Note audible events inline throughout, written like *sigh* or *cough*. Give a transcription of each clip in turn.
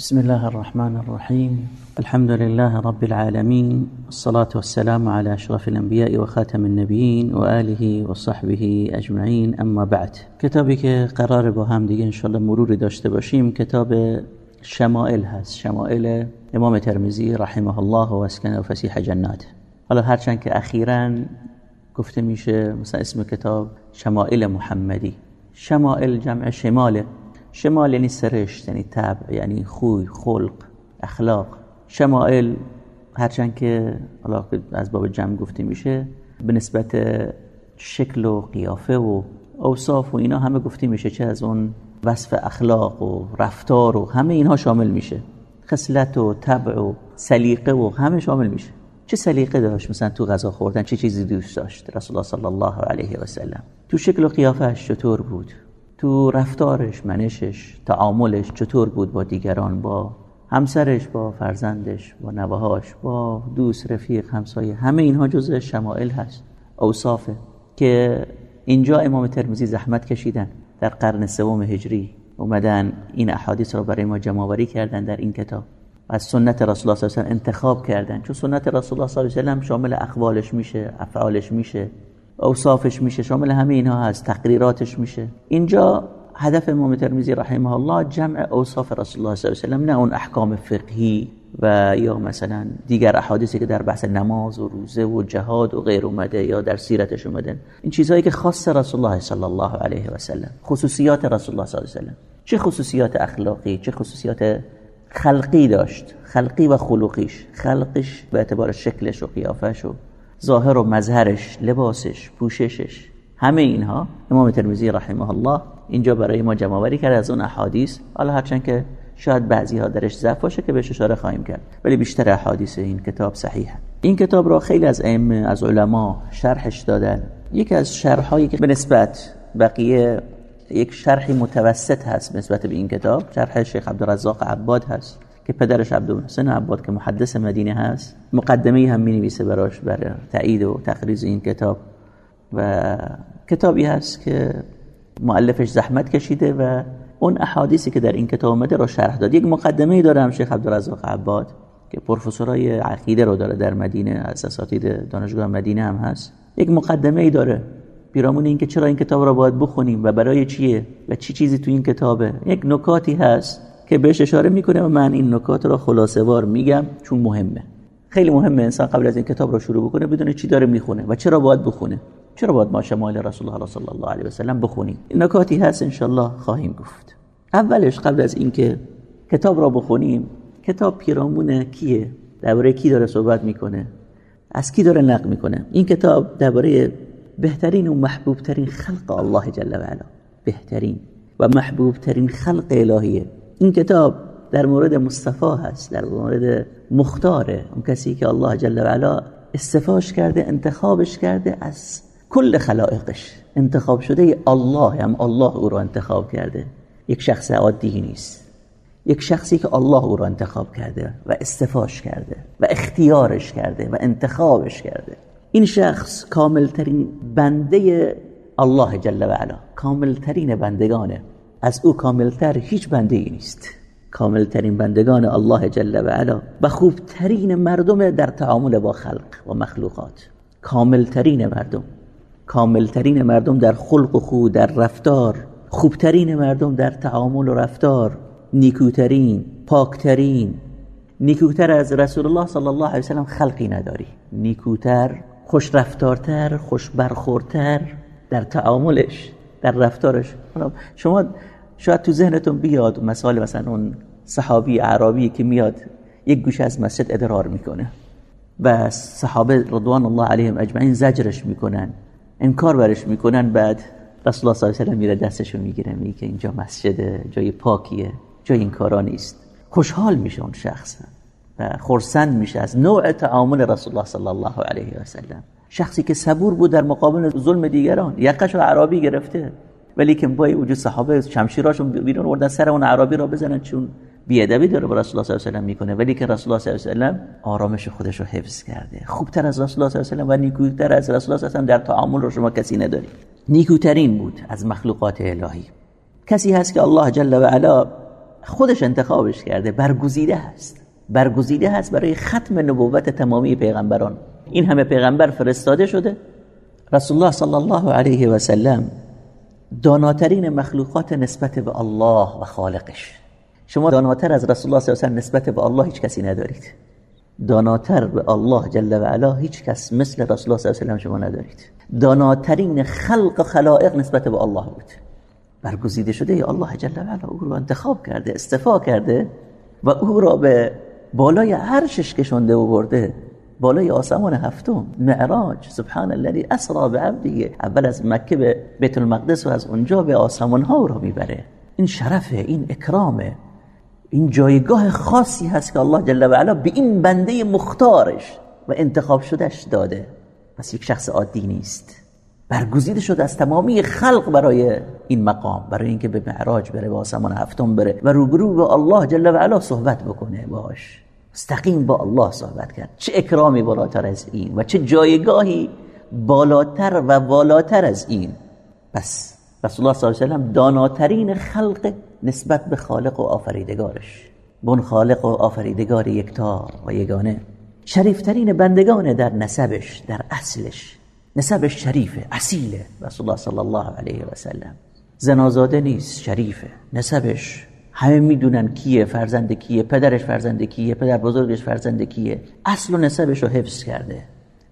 بسم الله الرحمن الرحيم الحمد لله رب العالمين الصلاة والسلام على أشرف الأنبياء وخاتم النبيين وآله وصحبه أجمعين أما بعد كتابي که قرار با هم دیگه انشالله مروری داشته باشیم کتاب شمائل هست شمائل امام ترمزی رحمه الله و اسکن و جنات حالا هرچند که اخیرا گفته میشه مثلا اسم کتاب شمائل محمدی شمائل جمع شماله شمال یعنی سرشت یعنی طبع یعنی خوی خلق اخلاق. شمائل هرچند که حالا از باب جمع گفته میشه به نسبت شکل و قیافه و اوصاف و اینا همه گفته میشه چه از اون وصف اخلاق و رفتار و همه اینها شامل میشه. خصلت و طبع و سلیقه و همه شامل میشه. چه سلیقه داشت؟ مثلا تو غذا خوردن چه چیزی دوست داشت رسول الله صلی الله علیه و سلم؟ تو شکل و قیافش چطور بود؟ تو رفتارش منشش تعاملش چطور بود با دیگران با همسرش با فرزندش با نوهاش با دوست رفیق همسایه همه اینها جزء شمائل هست. اوصافه که اینجا امام ترمزی زحمت کشیدن. در قرن سوم هجری اومدن این احادیث را برای ما جمعآوری کردن در این کتاب. از سنت رسول الله صلی الله علیه و انتخاب کردن. چون سنت رسول الله صلی الله علیه و شامل اقوالش میشه افعالش میشه. اوصافش میشه شامل همه اینها هست تقریراتش میشه. اینجا هدف امام ترمذی رحمه الله جمع اوصاف رسول الله صلی الله علیه و نه اون احکام فقهی و یا مثلا دیگر احادیثی که در بحث نماز و روزه و جهاد و غیر اومده یا در سیرتش اومدن. این چیزهایی که خاص رسول الله صلی الله علیه و سلم خصوصیات رسول الله صلی الله علیه و سلم چه خصوصیات اخلاقی چه خصوصیات خلقی داشت خلقی و خلقیش خلقش به اعتبار شکلش و قیافش و ظاهر و مظهرش لباسش پوششش همه اینها امام ترمذی رحمه الله اینجا برای ما جمع آوری کرد از اون احادیث. حالا هرچند که شاید بعضی ها درش ضعف باشه که بهش اشاره خواهیم کرد ولی بیشتر احادیث این کتاب صحیحه. این کتاب را خیلی از ائمه از علما شرحش دادن. یکی از شرح هایی که به نسبت بقیه یک شرحی متوسط هست نسبت به این کتاب شرح شیخ عبدالرزاق عباد هست. که پدرش عبدالحسین عباد که محدث مدینه هست مقدمه هم می نویسه براش برای تایید و تخریز این کتاب. و کتابی هست که مؤلفش زحمت کشیده و اون احادیثی که در این کتاب اومده رو شرح داد. یک مقدمه داره هم شیخ عبدالرزاق عباد که پروفسورای عقیده رو داره در مدینه از اساتید دانشگاه مدینه هم هست. یک مقدمه ای داره. پیرامون اینکه چرا این کتاب رو باید بخونیم و برای چیه و چی چیزی تو این کتابه. یک نکاتی هست که بهش اشاره می‌کنه و من این نکات رو خلاصه وار میگم چون مهمه. خیلی مهمه انسان قبل از این کتاب رو شروع بکنه بدونه چی داره می‌خونه و چرا باید بخونه. چرا باید ما شمال رسول الله صلی الله علیه و سلم بخونیم؟ نکاتی هست ان خواهیم گفت. اولش قبل از اینکه کتاب را بخونیم کتاب پیرامون کیه؟ درباره کی داره صحبت می‌کنه؟ از کی داره نقل می‌کنه؟ این کتاب درباره بهترین و محبوب ترین خلق الله جل و علا. بهترین و محبوب ترین خلق الهیه. این کتاب در مورد مصطفی هست در مورد مختاره اون کسی که الله جل و علا استفاش کرده انتخابش کرده از کل خلائقش. انتخاب شده الله هم الله او را انتخاب کرده. یک شخص عادی نیست. یک شخصی که الله او را انتخاب کرده و استفاش کرده و اختیارش کرده و انتخابش کرده. این شخص کاملترین بنده الله جل و علا کاملترین بندگانه. از او کاملتر هیچ بنده ای نیست. کاملترین بندگان الله جل و علا و خوبترین مردم در تعامل با خلق و مخلوقات. کاملترین مردم. کاملترین مردم در خلق و خو در رفتار. خوبترین مردم در تعامل و رفتار. نیکوترین پاکترین. نیکوتر از رسول الله صلی الله علیه وسلم خلقی نداری. نیکوتر خوش رفتارتر خوش برخورتر در تعاملش در رفتارش. شما شاید تو ذهنتون بیاد مثال مثلا اون صحابی عربی که میاد یک گوشه از مسجد ادرار می‌کنه و صحابه رضوان الله علیهم اجمعین زجرش می‌کنن انکار برش می‌کنن بعد رسول الله صلی الله علیه و میره دستشو می‌گیره میگه اینجا مسجد جای پاکیه جای این کارا نیست. خوشحال میشه اون شخص و خرسند میشه از نوع تعامل رسول الله صلی الله علیه و سلم. شخصی که صبور بود در مقابل ظلم دیگران یقش عربی گرفته. ولی که با وجود صحابه شمشیراشون بیرون وردن سر اون عربی را بزنن چون بیادبی داره با رسول الله صلی الله علیه و می‌کنه. ولی که رسول الله صلی الله علیه و آرامش خودش رو حفظ کرده. خوبتر از رسول الله صلی الله علیه و نیکوتر از رسول الله صلی در تعامل رو شما کسی نداری. نیکوترین بود از مخلوقات الهی. کسی هست که الله جل و علا خودش انتخابش کرده برگزیده هست. برگزیده هست برای ختم نبوت تمامی پیغمبران. این همه پیغمبر فرستاده شده. رسول الله صلی الله علیه و سلم داناترین مخلوقات نسبت به الله و خالقش. شما داناتر از رسول الله صلی الله علیه و نسبت به الله هیچ کسی ندارید. داناتر به الله جل و علا هیچ کس مثل رسول الله صلی الله علیه و شما ندارید. داناترین خلق و خلائق نسبت به الله بود. برگزیده شده الله جل و علا او رو انتخاب کرده استفا کرده و او را به بالای عرشش کشنده و برده. بالای آسمان هفتم معراج سبحان الذي اسرا بعبده اول از مکه به بیت المقدس و از اونجا به آسمان ها را می‌بره. این شرفه این اکرامه این جایگاه خاصی هست که الله جل و علا به این بنده مختارش و انتخاب شدهش داده. پس یک شخص عادی نیست. برگزیده شده از تمامی خلق برای این مقام برای اینکه به معراج بره به آسمان هفتم بره و روبرو به الله جل و علا صحبت بکنه. باش. مستقیم با الله صحبت کرد. چه اکرامی بالاتر از این و چه جایگاهی بالاتر و بالاتر از این. پس رسول الله صلی الله علیه و سلم داناترین خلق نسبت به خالق و آفریدگارش. بن خالق و آفریدگار یکتا و یگانه. شریفترین بندگان در نسبش در اصلش. نسبش شریفه اصیله رسول الله صلی الله علیه و سلم. زنازاده نیست شریفه نسبش همه می‌دونن کیه فرزند کیه پدرش فرزند کیه پدر بزرگش فرزند کیه. اصل و نسبش رو حفظ کرده.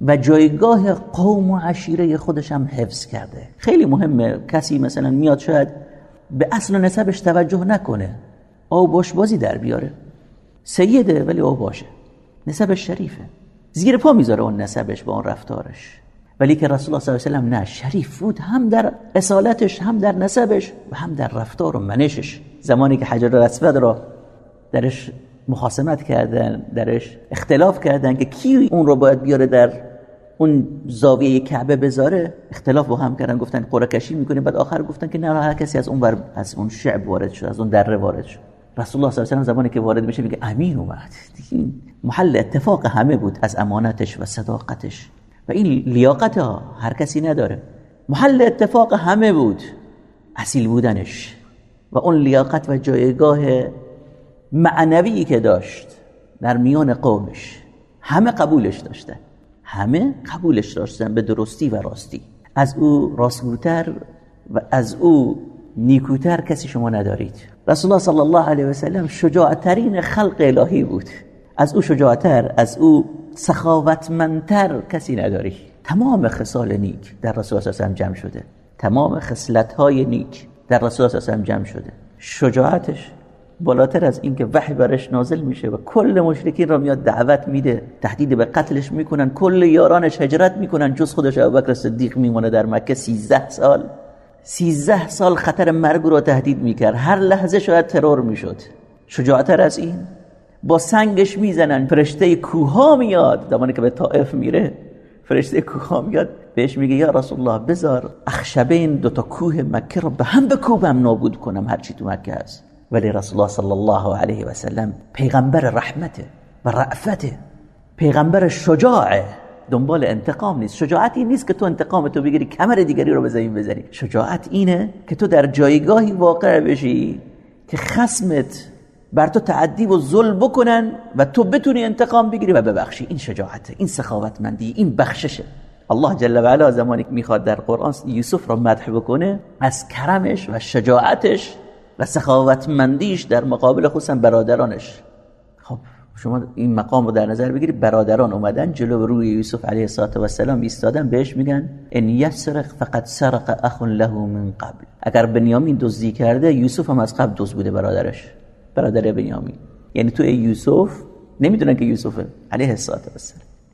و جایگاه قوم و عشیره خودش هم حفظ کرده. خیلی مهمه کسی مثلا میاد شاید به اصل و نسبش توجه نکنه. او باش بازی در بیاره. سیده ولی او باشه. نسبش شریفه. زیر پا می‌ذاره اون نسبش با اون رفتارش. ولی که رسول الله صلی الله علیه و نه شریف بود هم در اصالتش هم در نسبش و هم در رفتار و منشش. زمانی که حجر الاسود را درش مخاسمت کردن درش اختلاف کردن که کی اون رو باید بیاره در اون زاویه کعبه بذاره اختلاف با هم کردن گفتن قرعه کشی می‌کنیم. بعد آخر گفتن که نه هر کسی از اون بر از اون شعب وارد شد از اون دره وارد شد. رسول الله صلی الله علیه و زمانی که وارد میشه میگه امین اومد. محل اتفاق همه بود از امانتش و صداقتش. و این لیاقت ها هر کسی نداره. محل اتفاق همه بود. اصیل بودنش. و اون لیاقت و جایگاه معنوی که داشت در میان قومش همه قبولش داشتن همه قبولش داشتن به درستی و راستی. از او راستگوتر و از او نیکوتر کسی شما ندارید. رسول الله صلی الله علیه و سلم شجاعترین خلق الهی بود. از او شجاعتر از او سخاوتمندتر کسی نداری. تمام خصال نیک در رسول الله جمع شده. تمام خصلت های نیک در رسول الله جمع شده. شجاعتش بالاتر از اینکه وحی برش نازل میشه و کل مشرکین را میاد دعوت میده تهدید به قتلش می‌کنن کل یارانش هجرت می‌کنن جز خودش ابوبکر صدیق میمونه در مکه. 13 سال 13 سال خطر مرگ رو تهدید می‌کرد. هر لحظه شاید ترور می‌شد. شجاعتر از این با سنگش می‌زنن. فرشته کوها میاد. زمانی که به طائف میره فرشته کوها میاد بهش میگه یا رسول الله بذار اخشبین دو تا کوه مکه رو به هم بکوبم نابود کنم. هرچی تو مکه هست. ولی رسول الله صلی الله علیه و سلم پیغمبر رحمته و رأفته. پیغمبر شجاعه. دنبال انتقام نیست. شجاعت این نیست که تو انتقام تو بگیری کمر دیگری رو به بزنی. شجاعت اینه که تو در جایگاهی واقع بشی که خسمت بر تو تعدی و ظلم بکنن و تو بتونی انتقام بگیری و ببخشی. این شجاعته این سخاوتمندی این بخششه. الله جل و علا زمانی که می‌خواد در قرآن یوسف را مدح بکنه از کرمش و شجاعتش و سخاوتمندیش در مقابل خصوصا برادرانش. خب شما این مقام رو در نظر بگیرید. برادران اومدن جلو روی یوسف علیه السلام ایستادن بهش میگن ان یسرق فقط سرق اخ له من قبل. اگر بنیامین دزدی کرده یوسف هم از قبل دزد بوده برادرش. برادر بنیامین. یعنی تو یوسف نمی‌دونن که یوسفه علیه السلام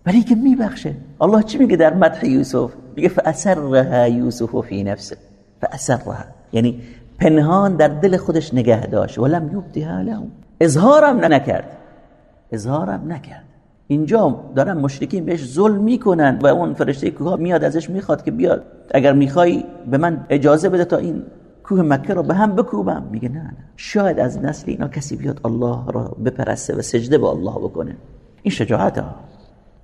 ولی که میبخشه. الله چی میگه در مدح یوسف؟ میگه فاسرها یوسف فی نفسه. فاسرها یعنی پنهان در دل خودش نگه داشت. ولم یبدها لهم. اظهارم نکرد. اظهارم نکرد. اینجا دارن مشرکین بهش ظلم می‌کنن و اون فرشته کوه میاد ازش می‌خواد که بیاد. اگر می‌خوای به من اجازه بده تا این کوه مکه رو به هم بکوبم. میگه نه نه. شاید از نسل اینا کسی بیاد الله را بپرسته و سجده به الله بکنه. این شجاعت ها.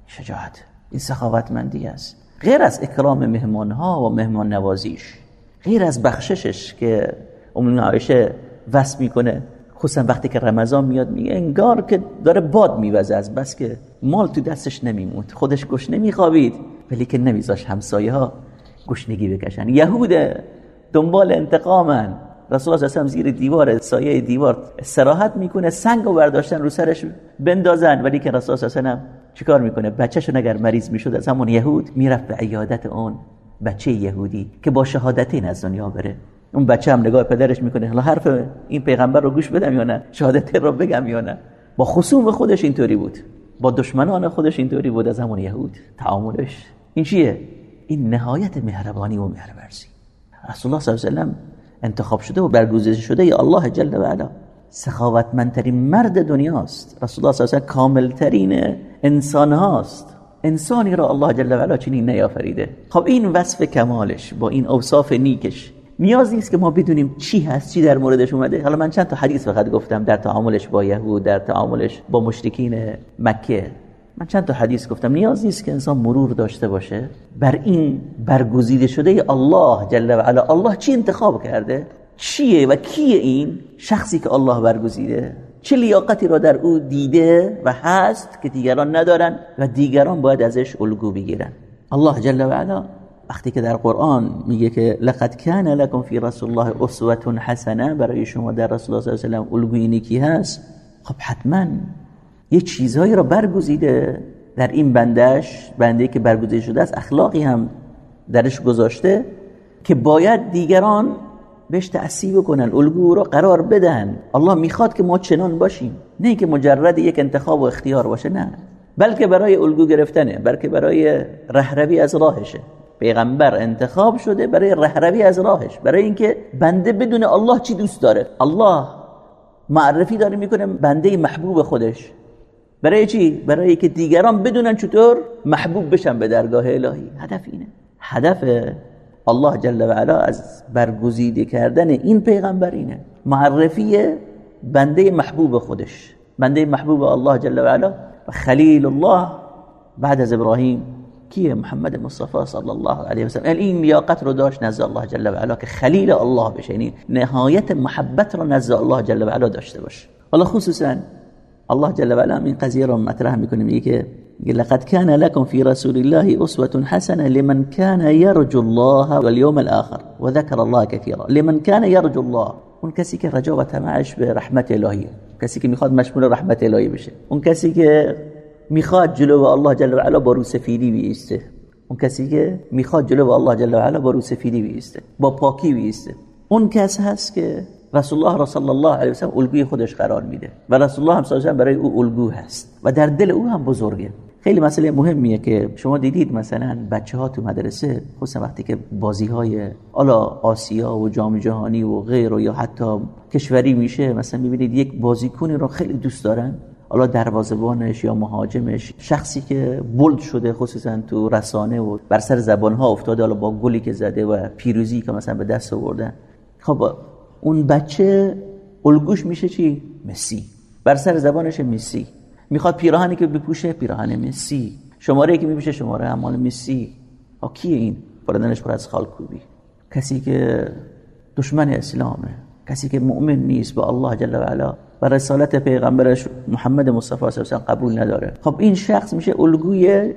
شجاعت. این سخاوتمندی است. غیر از اکرام مهمان ها و مهمان نوازیش غیر از بخششش که ام عایشه وصف می‌کنه خصوصا وقتی که رمضان میاد میگه انگار که داره باد میوزه از بس که مال تو دستش نمیموند. خودش گوش نمیخوابید. ولی که نمیذاش همسایه ها گشنگی بکشن. یهود دنبال انتقامن. رسول الله صلی زیر دیوار سایه دیوار سراحت می‌کنه سنگ و برداشتن رو سرش بندازن. ولی که رسول الله صلی چیکار می‌کنه؟ بچه‌شون اگر مریض می‌شد از همون یهود می‌رفت به عیادت اون بچه یهودی که با شهادتین از دنیا بره. اون بچه هم نگاه پدرش می‌کنه حالا حرف این پیغمبر رو گوش بدم یا نه؟ شهادت رو بگم یا نه؟ با خصوم خودش اینطوری بود. با دشمنان خودش اینطوری بود از همون یهود تعاملش. این چیه؟ این نهایت مهربانی و مهرورزی. رسول الله صلی الله علیه و انتخاب شده و برگزیده شده ای الله جل و علا سخاوتمندترین مرد دنیاست رسول الله صلی الله علیه و کاملترین انسان هاست انسانی را الله جل و علا چنین نیافریده خب این وصف کمالش با این اوصاف نیکش نیاز نیست که ما بدونیم چی هست چی در موردش اومده حالا من چند تا حدیث فقط گفتم در تعاملش با یهود در تعاملش با مشرکین مکه من چند تا حدیث گفتم. نیاز نیست که انسان مرور داشته باشه. بر این برگزیده شده الله جل و علا. الله چی انتخاب کرده؟ چیه و کیه این؟ شخصی که الله برگزیده. چه لیاقتی را در او دیده و هست که دیگران ندارن و دیگران باید ازش الگو بگیرن. الله جل و علا وقتی که در قرآن میگه که لقد کان لکم فی رسول الله اسوه حسنه برای شما در رسول الله صلی الله علیه و آله الگوی نیکی هست خب حتما یه چیزهایی را برگزیده در این بندش بنده که برگزیده شده است اخلاقی هم درش گذاشته که باید دیگران بهش تأثیر بکنن الگو را قرار بدن. الله می‌خواد که ما چنان باشیم. نه که مجرد یک انتخاب و اختیار باشه نه. بلکه برای الگو گرفتنه بلکه برای رهروی از راهشه. پیغمبر انتخاب شده برای رهروی از راهش برای اینکه بنده بدون الله چی دوست داره؟ الله معرفی داره می‌کنه بنده محبوب خودش. برای چی؟ برای که دیگران بدونن چطور محبوب بشن به درگاه الهی. هدف اینه. هدف الله جل و علا از برگزیده کردن این پیغمبر اینه. معرفی بنده محبوب خودش. بنده محبوب الله جل و علا. و خلیل الله بعد از ابراهیم. کیه محمد مصطفی صلی الله علیه و سلم. یعنی این لیاقت رو داشت نزد الله جل و علا که خلیل الله بشه. یعنی نهایت محبت رو نزد الله جل و علا داشته باشه. حالا خصوصا الله جل و علا این قضیه رو مطرح می‌کنه میگه که لقد كان لكم في رسول الله أسوة حسنة لمن كان يرجو الله واليوم الآخر وذكر الله كثيرا. لمن كان يرجو الله اون کسی که رجا و طمعش به رحمت الهی کسی که می‌خواد مشمول رحمت الهی بشه. اون کسی که می‌خواد جلو الله جل و علا با رو سفیدی بیسته. اون کسی که می‌خواد جلو الله جل و علا با رو سفیدی بیسته. با پاکی بیسته. اون کس هست که رسول الله را صلی الله علیه و سلم الگوی خودش قرار میده و رسول الله هم صلی برای او الگو هست و در دل او هم بزرگه. خیلی مسئله مهمیه که شما دیدید مثلا بچه ها تو مدرسه خصوصا وقتی که بازی های حالا آسیا و جام جهانی و غیر و یا حتی کشوری میشه مثلا می‌بینید یک بازیکنی رو خیلی دوست دارن. حالا دروازبانش یا مهاجمش شخصی که بولد شده خصوصا تو رسانه و بر سر زبان ها افتاده حالا با گلی که زده و پیروزی که مثلا به دست آورده. خب اون بچه الگوش میشه چی؟ مسی. بر سر زبانش مسی. می‌خواد پیراهنی که بپوشه پیراهن مسی. شماره که میپوشه شماره اعمال مسی. ها کیه این؟ بردنش پر از خالکوبی. کسی که دشمن اسلامه. کسی که مؤمن نیست به الله جل و علا. و رسالت پیغمبرش محمد مصطفی صلی الله قبول نداره. خب این شخص میشه الگوی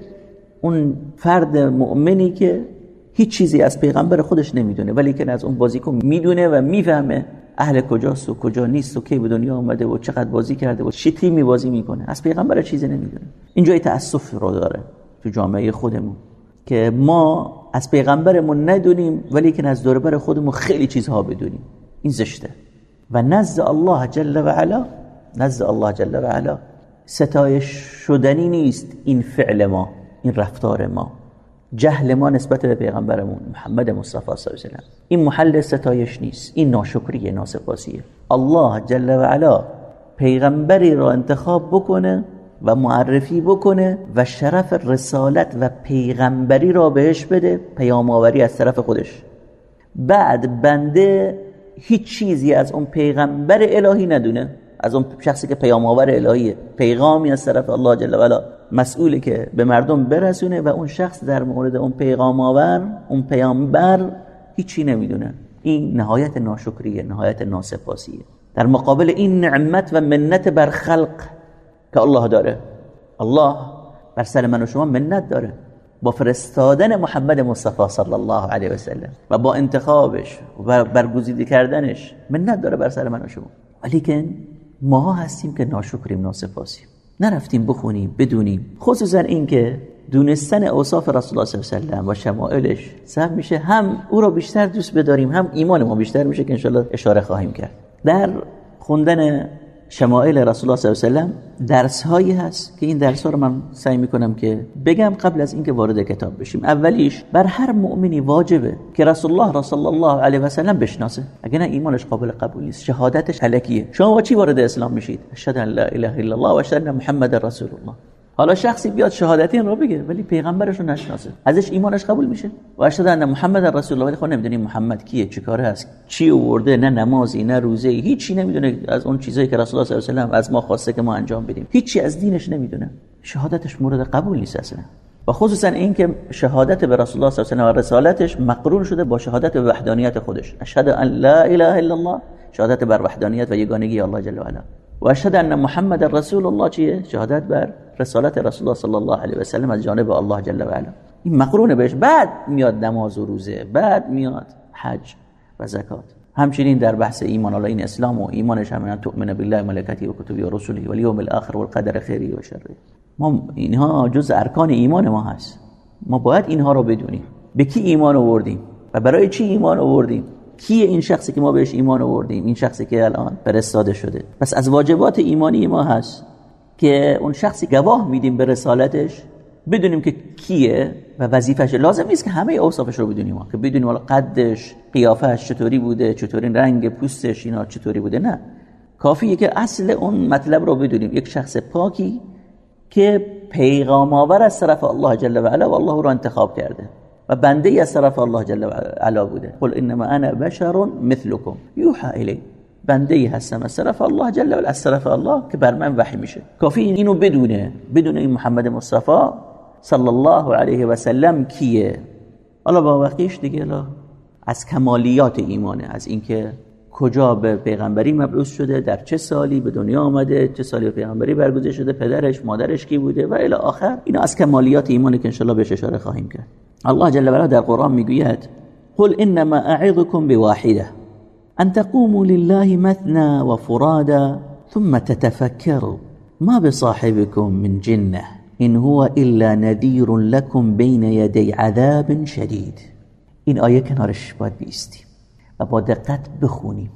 اون فرد مؤمنی که هیچ چیزی از پیغمبر خودش نمی‌دونه ولی که از اون بازیکن می‌دونه و می‌فهمه اهل کجاست و کجا نیست و کی به دنیا اومده و چقدر بازی کرده و چه تیمی بازی می‌کنه. از پیغمبر چیزی نمی‌دونه. اینجای تاسف رو داره تو جامعه خودمون که ما از پیغمبرمون ندونیم ولی که از دوربر خودمون خیلی چیزها بدونیم. این زشته. و نزد الله جل و علا نزد الله جل و علا ستایش شدنی نیست این فعل ما این رفتار ما. جهل ما نسبت به پیغمبرمون محمد مصطفی صلی الله علیه و این محل ستایش نیست. این ناشکریه ناسپاسیه. الله جل و علا پیغمبری را انتخاب بکنه و معرفی بکنه و شرف رسالت و پیغمبری را بهش بده پیام آوری از طرف خودش. بعد بنده هیچ چیزی از اون پیغمبر الهی ندونه. از اون شخصی که پیام آور الهیه پیغامی از طرف الله جل و علا مسئولی که به مردم برسونه و اون شخص در مورد اون پیغام آور اون پیامبر هیچی نمی‌دونه. این نهایت ناشکریه نهایت ناسپاسیه. در مقابل این نعمت و منت بر خلق که الله داره. الله بر سر من و شما منت داره. با فرستادن محمد مصطفی صلی الله علیه و سلم و با انتخابش و برگزیده کردنش منت داره بر سر من و شما. ولی ما هستیم که ناشکریم ناسپاسیم. نرفتیم بخونیم بدونیم. خصوصا اینکه دونستن اوصاف رسول الله صلی الله علیه و و شمائلش سبب میشه هم او را بیشتر دوست بداریم هم ایمان ما بیشتر میشه که انشالله اشاره خواهیم کرد. در خوندن شمائل رسول الله صلی الله علیه و درس هایی هست که این درس ها رو من سعی می‌کنم که بگم قبل از اینکه وارد کتاب بشیم. اولیش بر هر مؤمنی واجبه که رسول الله صلی الله علیه و سلم بشناسه. اگه نه ایمانش قابل قبول نیست شهادتش الکیه شما با چی وارد اسلام میشید؟ اشهد ان لا اله الا الله و اشهد ان محمد رسول الله. حالا شخصی بیاد شهادت این رو بگه ولی پیغمبرش رو نشناسه. ازش ایمانش قبول میشه. و اشهد ان محمد رسول الله. ولی خب نمی‌دونیم محمد کیه چیکاره هست چی آورده نه نمازی نه روزه هیچی نمی‌دونه از اون چیزایی که رسول الله صلی الله علیه و از ما خواسته که ما انجام بدیم. هیچی از دینش نمی‌دونه. شهادتش مورد قبول نیست اصلا. و خصوصا این که شهادت به رسول الله صلی الله علیه و رسالتش مقرون شده با شهادت به وحدانیت خودش. اشهد ان لا اله الا الله شهادت بر وحدانیت و یگانگی الله جل و علا. و اشهد ان محمد رسول الله چیه؟ شهادت بر رسالت رسول الله صلی الله علیه و سلم از جانب الله جل و علا. این مقرونه بهش بعد میاد نماز و روزه. بعد میاد حج و زکات. همچنین در بحث ایمان الله این اسلام و ایمانش هم تؤمن بالله ملائکته و کتبه و رسله و الیوم الاخر و القدر خیری و شره. ما اینها جز ارکان ایمان ما هست. ما باید اینها رو بدونیم. به کی ایمان آوردیم و برای چی ایمان آوردیم؟ کیه این شخصی که ما بهش ایمان آوردیم این شخصی که الان فرستاده شده. پس از واجبات ایمانی ما هست که اون شخصی گواه میدیم به رسالتش بدونیم که کیه و وظیفش لازم نیست که همه اوصافش رو بدونیم که بدونیم حالا قدش قیافش چطوری بوده چطوری رنگ پوستش اینا چطوری بوده. نه. کافیه که اصل اون مطلب رو بدونیم. یک شخص پاکی که پیغام آور از طرف الله جل و علا و الله رو انتخاب کرده. و بنده از طرف الله جل و علا بوده. قل انما انا بشر مثلكم یوحى الی بنده ای هستم از طرف الله جل و علا از طرف الله که بر من وحی میشه. کافی اینو بدونه. بدون این محمد مصطفی صلی الله علیه و سلم کیه؟ حالا با وقتیش دیگه از کمالیات ایمانه از اینکه کجا به پیغمبری مبعوث شده در چه سالی به دنیا آمده چه سالی به پیغمبری برگزیده شده پدرش مادرش کی بوده و الی آخر. اینا از کمالیات ایمانه که انشالله بهش اشاره خواهیم کرد. الله جل و در قرآن میگوید قل إنما أعظكم بواحدة أن تقوموا لله مثنى وفرادا ثم تتفكروا. ما بصاحبكم من جنة إن هو إلا نذير لكم بين يدي عذاب شدید این آیه کنارش باید بیستیم و با دقت بخونیم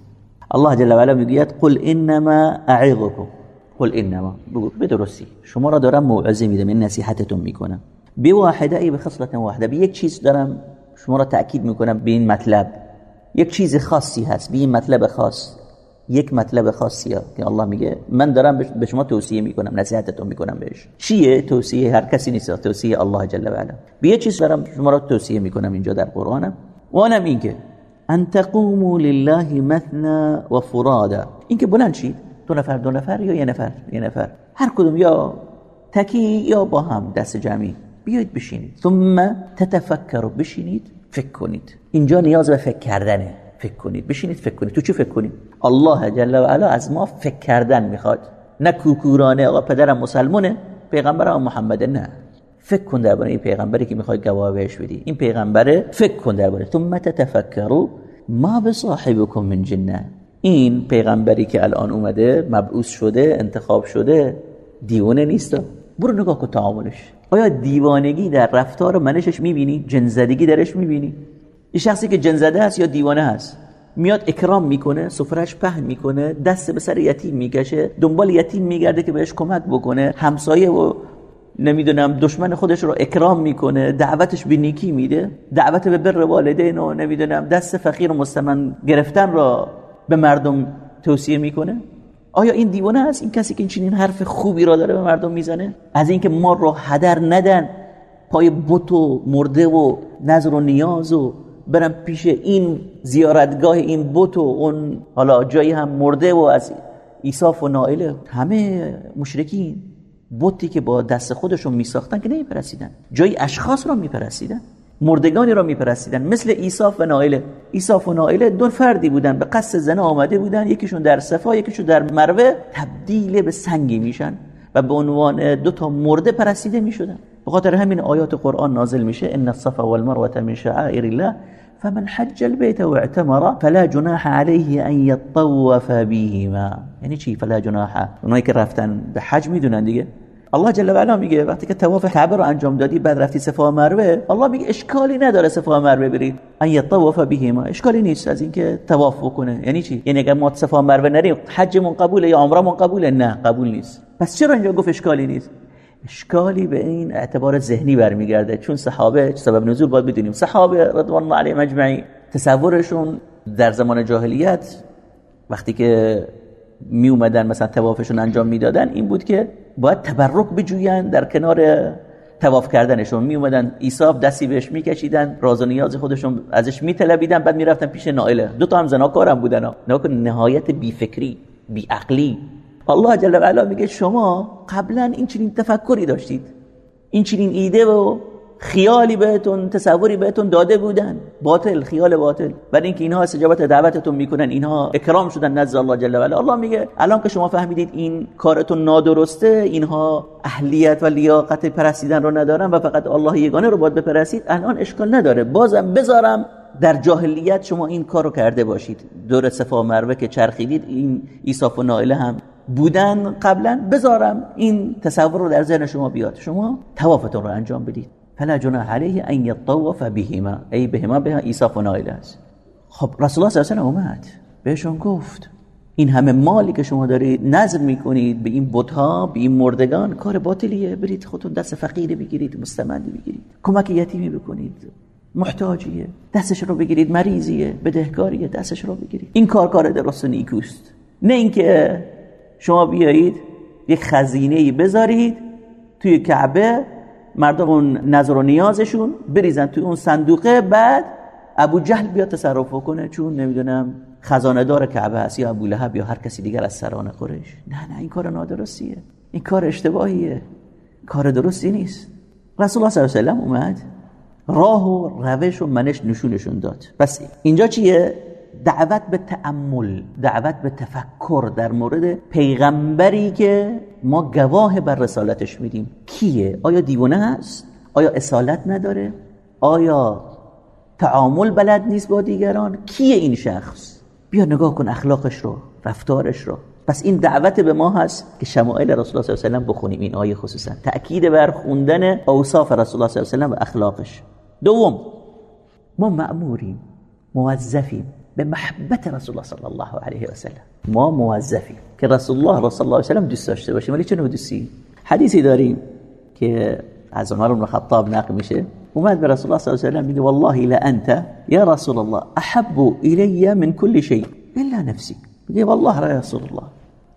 الله جل و علا میگوید قل إنما أعظكم. قل إنما. بگو به درستی شما را دارم موعظه میدم این نصیحتتون میکنم به واحده ای به خصلت واحده به یک چیز دارم شما را تأکید می‌کنم به این مطلب. یک چیز خاصی هست به این مطلب خاص. یک مطلب خاصی ها که الله میگه من دارم به شما توصیه می‌کنم نصیحتتون می‌کنم بهش. چیه؟ توصیه هر کسی نیست توصیه الله جل و علا به یک چیز دارم شما را توصیه می‌کنم اینجا در قرآنم و اونم این که ان تقوموا لله مثنى و فرادا این که بلند شید. دو نفر دو نفر یا یه نفر؟ یه نفر. هر کدوم یا تکی یا با هم دست جمعی. بیایید بشینید. ثم تتفکروا بشینید فکر کنید. اینجا نیاز به فکر کردنه فکر کنید. بشینید فکر کنید. تو چی فکر کنید؟ الله جل و علا از ما فکر کردن می‌خواد. نه کوکورانه آقا پدرم مسلمونه. پیغمبرم محمد نه. فکر کن درباره این پیغمبری که می‌خواد گواه بدی. این پیغمبره فکر کن درباره. ثم تتفکروا ما بصاحبكم من جنه. این پیغمبری که الان اومده مبعوث شده انتخاب شده دیونه نیست. برو نگاه کن تعاملش. آیا دیوانگی در رفتار و منشش می‌بینی؟ جنزدگی درش می‌بینی؟ این شخصی که جنزده هست یا دیوانه هست میاد اکرام می‌کنه سفرش پهن می‌کنه دست به سر یتیم می‌کشه دنبال یتیم میگرده که بهش کمک بکنه همسایه و نمی‌دونم دشمن خودش رو اکرام می‌کنه دعوتش به نیکی میده دعوت به بر والدین و نمی‌دونم دست فقیر و مستمن گرفتن را به مردم توصیه می‌کنه؟ آیا این دیوانه است؟ این کسی که این چنین حرف خوبی را داره به مردم می‌زنه؟ از اینکه ما رو هدر ندن پای بت و مرده و نظر و نیاز و برم پیش این زیارتگاه این بت و اون حالا جایی هم مرده و از ایصاف و نائله همه مشرکین. بتی که با دست خودشون میساختن که نمیپرسیدن. جایی اشخاص را میپرسیدن. مردگانی را میپرستیدن. مثل ایساف و نائله اساف و نائله دو فردی بودن. به قصد زنا آمده بودن. یکیشون در صفا یکیشون در مروه. تبدیل به سنگی میشن و به عنوان دو تا بت پرستیده می‌شدن. به خاطر همین آیات قرآن نازل میشه. ان الصفا والمروه من شعائر الله فمن حج البيت واعتمر فلا جناح عليه ان يطوف بهما. یعنی چی فلا جناح؟ اونایی که رفتن به حج می‌دونن دیگه. الله جل و علا میگه وقتی که طواف کعبه رو انجام دادی بعد رفتی صفا مروه الله میگه اشکالی نداره صفا مروه برید ان یطوف بهما. اشکالی نیست از اینکه طواف بکنه. یعنی چی؟ یعنی اگر ما صفا مروه نریم حجمون قبوله یا عمرمون قبوله؟ نه قبول نیست. پس چرا اینجا گفت اشکالی نیست؟ اشکالی به این اعتبار ذهنی برمیگرده. چون صحابه سبب نزول باید بدونیم. صحابه رضوان الله علیهم اجمعین. تصورشون در زمان جاهلیت وقتی که می اومدن مثلا توافشون انجام می‌دادن این بود که باید تبرک بجوین در کنار تواف کردنشون. می اومدن ایصاف دستی بهش میکشیدن راز و نیاز خودشون ازش میطلبیدن بعد می‌رفتن پیش نائله. دو تا هم زناکار هم بودن نهایت بی فکری بی عقلی الله جل و علا میگه شما قبلا این چنین تفکری داشتید. این چنین ایده و خیالی بهتون تصوری بهتون داده بودن. باطل خیال باطل. برای اینکه اینها استجابت دعوتتون می‌کنن اینها اکرام شدن نزد الله جل و الله میگه الان که شما فهمیدید این کارتون نادرسته اینها اهلیت و لیاقت پرستیدن رو ندارن و فقط الله یگانه رو باید بپرستید الان اشکال نداره. بازم بذارم در جاهلیت شما این کار رو کرده باشید. دور صفا مروه که چرخیدید این ایصاف و نائله هم بودن قبلا. بذارم این تصور رو در ذهن شما بیاد. شما توافتون رو انجام بدید. فلا جناح علیه ان یطوف بهما. ای بهما به ایصاف و نائله است. خب رسول الله صلی الله علیه و اومد. بهشون گفت این همه مالی که شما دارید نظر می‌کنید به این بتها به این مردگان کار باطلیه. برید خودتون دست فقیری بگیرید مستمندی بگیرید. کمک یتیمی بکنید. محتاجیه. دستش رو بگیرید مریضیه. بدهکاریه. دستش رو بگیرید. این کار کار درست و نیکوست نه اینکه شما بیایید یک خزینه بذارید توی کعبه مردم اون نظر و نیازشون بریزن توی اون صندوقه بعد ابو جهل بیاد تصرف کنه چون نمی‌دونم خزانه دار کعبه هست یا ابو لهب یا هر کسی دیگر از سران قریش. نه نه این کار نادرستیه. این کار اشتباهیه. کار درستی نیست. رسول الله صلی الله علیه و اومد راه و روش و منش نشونشون داد. پس اینجا چیه؟ دعوت به تأمل دعوت به تفکر در مورد پیغمبری که ما گواه بر رسالتش میدیم کیه؟ آیا دیوانه هست؟ آیا اصالت نداره؟ آیا تعامل بلد نیست با دیگران؟ کیه این شخص؟ بیا نگاه کن اخلاقش رو رفتارش رو پس این دعوت به ما هست که شمائل رسول الله صلی الله علیه و بخونیم این آیه خصوصا تأکید بر خوندن اوصاف رسول الله صلی الله علیه و و اخلاقش دوم ما مأموریم موظفیم به محبت رسول الله صلی الله علیه و سلم ما موظفیم که رسول الله را صلی الله علیه و سلم دوست داشته باشیم ولی چه دوستی؟ حدیثی داریم که از عمر بن خطاب نقل میشه. اومد به رسول الله صلی الله علیه و سلم میگه والله لا انت یا رسول الله احب الی من كل شيء الا نفسی. میگه والله را رسول الله.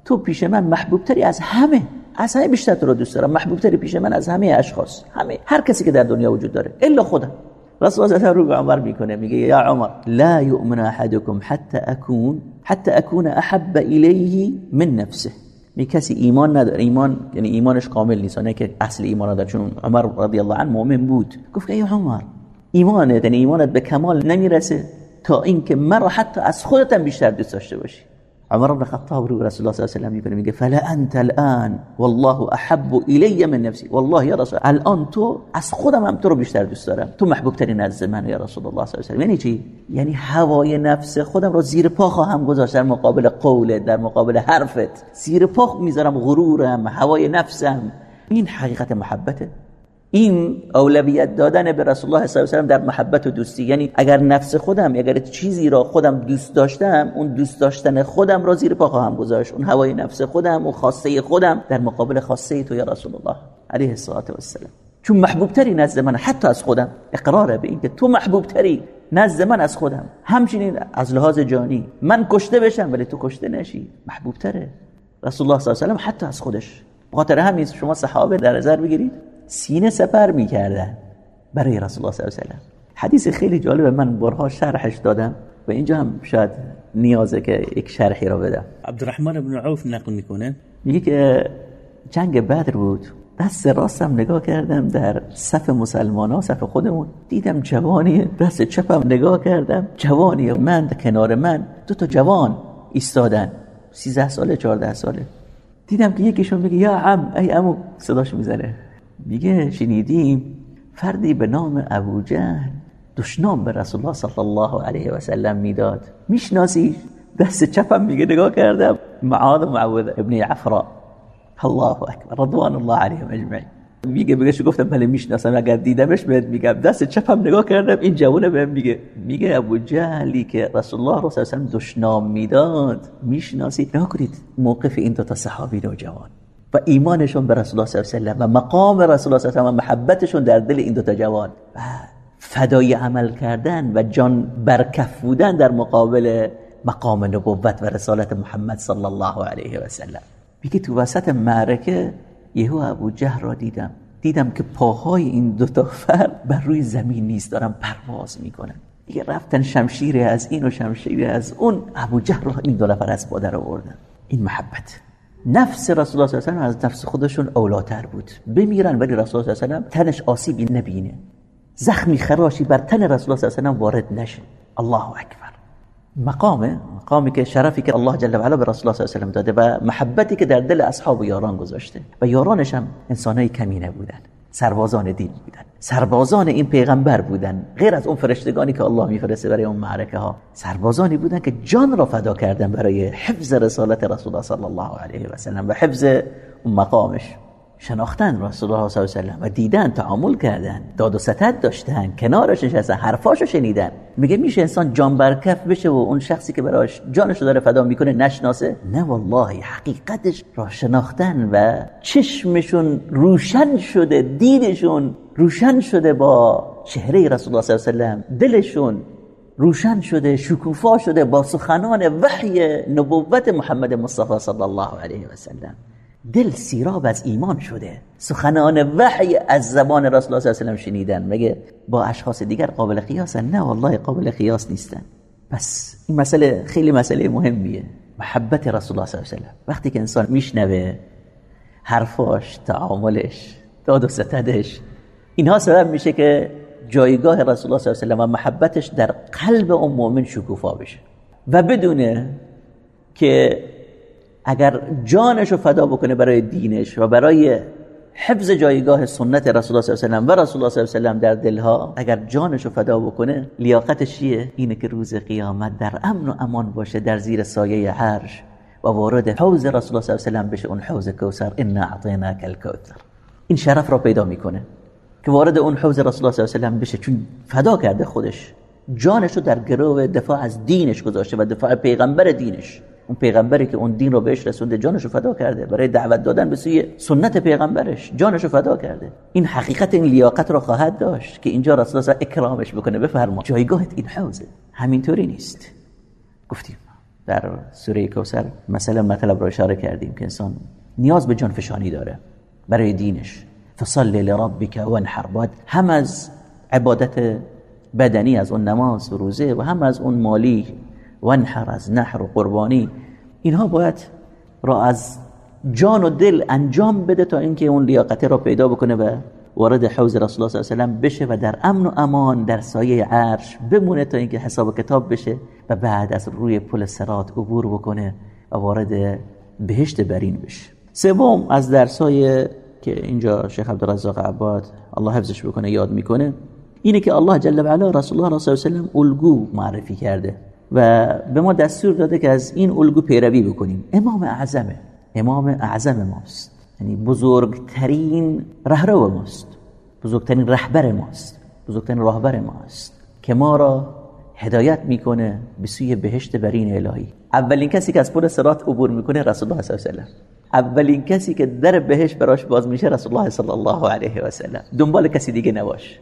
تو پیش من محبوب تری از همه از همه بیشتر تو رو دوست دارم. محبوب تری پیش من از همه اشخاص همه. هر کسی که در دنیا وجود داره الا خودم. الله رو به عمر می‌کنه. میگه یا عمر لا یؤمن احدكم حتى اكون حتى اكون احب الیه من نفسه. می کسی ایمان نداره. ایمان یعنی ایمانش کامل نیست نه که اصل ایمان نداره چون عمر رضی الله عنه مؤمن بود. گفت ای عمر ایمانت یعنی ایمانت به کمال نمی‌رسه تا اینکه من حتی از خودت بیشتر دوست داشته باشی. عمر بن خطاب رو رسول الله صلی الله علیه و میگه میگه فلا انت الان والله احب الی من نفسی والله یا رسول الان تو از خودم هم تو رو بیشتر دوست دارم. تو محبوب ترین نزد من یا رسول الله صلی الله علیه و یعنی چی؟ یعنی هوای نفس خودم رو زیر پا خواهم گذاشت در مقابل قولت در مقابل حرفت. زیر پا می‌ذارم غرورم هوای نفسم. این حقیقت محبته. این اولویت دادن به رسول الله صلی الله علیه و در محبت و دوستی. یعنی اگر نفس خودم اگر چیزی را خودم دوست داشتم اون دوست داشتن خودم را زیر پا خواهم گذاشت. اون هوای نفس خودم و خواسته خودم در مقابل خواسته تو یا رسول الله. علیه الصلاه و السلام چون محبوب تری نزد من حتی از خودم. اقراره به اینکه تو محبوب تری نزد من از خودم. همچنین از لحاظ جانی من کشته بشم ولی تو کشته نشی. محبوب تره رسول الله صلی الله علیه و حتی از خودش. بخاطر همین شما صحابه در نظر بگیرید. سینه سپر می‌کردن برای رسول الله صلی الله علیه و حدیث خیلی جالبه من برها شرحش دادم و اینجا هم شاید نیازه که یک شرحی را بدم. عبدالرحمن بن عوف نقل می‌کنه؟ میگه که جنگ بدر بود. دست راستم نگاه کردم در صف مسلمان ها صف خودمون. دیدم جوانی دست چپم نگاه کردم. جوانی من کنار من دو تا جوان ایستادن. 13 ساله 14 ساله. دیدم که یکیشون میگه یا عم ای عمو. صداش می‌زنه. میگه شنیدیم فردی به نام ابو جهل دشنام به رسول الله صلی الله علیه و سلم می‌داد. می‌شناسی؟ دست چپم میگه نگاه کردم. معاذ معوذ ابن عفرا. الله اکبر. رضوان الله علیهم اجمعین. میگه بگه گفتم؟ بله می‌شناسم. اگر دیدمش بهت میگم. دست چپم نگاه کردم این جوونه بهم میگه. میگه ابو جهلی که رسول الله رو صلی دشنام می‌داد. می‌شناسید نگاه کنید موقف این دو تا صحابی نوجوان و ایمانشون به رسول الله صلی الله علیه و مقام رسول الله صلی الله و محبتشون در دل این دو تا جوان. و فدای عمل کردن و جان برکف بودن در مقابل مقام نبوت و رسالت محمد صلی الله علیه و سلم. میگه تو وسط معرکه یهو ابو جهر را دیدم. دیدم که پاهای این دوتا فرد بر روی زمین نیست دارن پرواز می‌کنن. دیگه رفتن شمشیر از این و شمشیر از اون ابو جهر را این دو نفر از بادر آوردن. این محبت. نفس رسول الله صلی الله علیه و از نفس خودشون اولاتر بود. بمیرن ولی رسول الله صلی الله علیه و تنش آسیبی نبینه. زخمی خراشی بر تن رسول الله صلی الله علیه و وارد نشه. الله اکبر. مقامه مقامی که شرفی که الله جل و علا به رسول الله صلی الله علیه و داده و محبتی که در دل اصحاب و یاران گذاشته. و یارانش هم انسانای کمینه بودن. سربازان دین بودن. سربازان این پیغمبر بودن. غیر از اون فرشتگانی که الله میفرسته برای اون معرکه ها سربازانی بودن که جان را فدا کردن برای حفظ رسالت رسول الله صلی الله علیه و سلم و حفظ اون مقامش. شناختن رسول الله صلی الله علیه و و دیدن تعامل کردن داد و ستد داشتن کنارش نشستن حرفاشو شنیدن. میگه میشه انسان جان برکف بشه و اون شخصی که براش جانشو داره فدا می‌کنه نشناسه؟ نه والله حقیقتش را شناختن و چشمشون روشن شده دیدشون روشن شده با چهره رسول الله صلی الله علیه و دلشون روشن شده شکوفا شده با سخنان وحی نبوت محمد مصطفی صلی الله علیه و سلم. دل سیراب از ایمان شده. سخنان وحی از زبان رسول الله صلی الله علیه و شنیدن. مگه با اشخاص دیگر قابل قیاسن؟ نه والله قابل قیاس نیستن. پس این مسئله خیلی مسئله مهمیه. محبت رسول الله صلی الله علیه و وقتی که انسان میشنوه حرفاش تعاملش داد و ستدش اینها سبب میشه که جایگاه رسول الله صلی الله علیه و و محبتش در قلب اون مؤمن شکوفا بشه. و بدونه که اگر جانش رو فدا بکنه برای دینش و برای حفظ جایگاه سنت رسول الله صلی الله علیه و و رسول الله صلی الله علیه و در دلها اگر جانش رو فدا بکنه لیاقتش چیه؟ اینه که روز قیامت در امن و امان باشه در زیر سایه عرش و وارد حوض رسول الله صلی الله علیه و بشه اون حوض کوثر. ان اعطیناک الکوثر. این شرف را پیدا می‌کنه که وارد اون حوض رسول الله صلی الله علیه و بشه چون فدا کرده خودش. جانش رو در گروه دفاع از دینش گذاشته و دفاع پیغمبر دینش. اون پیغمبری که اون دین رو بهش رسونده جانش فدا کرده. برای دعوت دادن به سوی سنت پیغمبرش جانش رو فدا کرده. این حقیقت این لیاقت رو خواهد داشت که اینجا رسول الله اکرامش بکنه. بفرما. جایگاهت این حوزه. همینطوری نیست. گفتیم در سوره کوثر مثلا مطلب رو اشاره کردیم که انسان نیاز به جان فشانی داره برای دینش. فصل لربک وانحر. باید هم از عبادت بدنی از اون نماز و روزه و هم از اون مالی. وانحر از نحر و قربانی. اینها باید را از جان و دل انجام بده تا اینکه اون لیاقته را پیدا بکنه و وارد حوض رسول الله صلی الله علیه و بشه و در امن و امان در سایه عرش بمونه تا اینکه حساب کتاب بشه و بعد از روی پل سرات عبور بکنه و وارد بهشت برین بشه. سوم از درسای که اینجا شیخ عبدالرزاق عباد الله حفظش بکنه یاد می‌کنه اینه که الله جل و علا رسول الله صلی الله علیه و سلم الگو معرفی کرده. و به ما دستور داده که از این الگو پیروی بکنیم. امام اعظمه. امام اعظم ماست. یعنی بزرگترین رهرو ماست. بزرگترین رهبر ماست. بزرگترین راهبر ماست. که ما را هدایت می‌کنه به سوی بهشت برین الهی. اولین کسی که از پل صراط عبور می‌کنه رسول الله صلی الله علیه و اولین کسی که در بهشت براش باز میشه رسول الله صلی الله علیه و سلم. دنبال کسی دیگه نباش.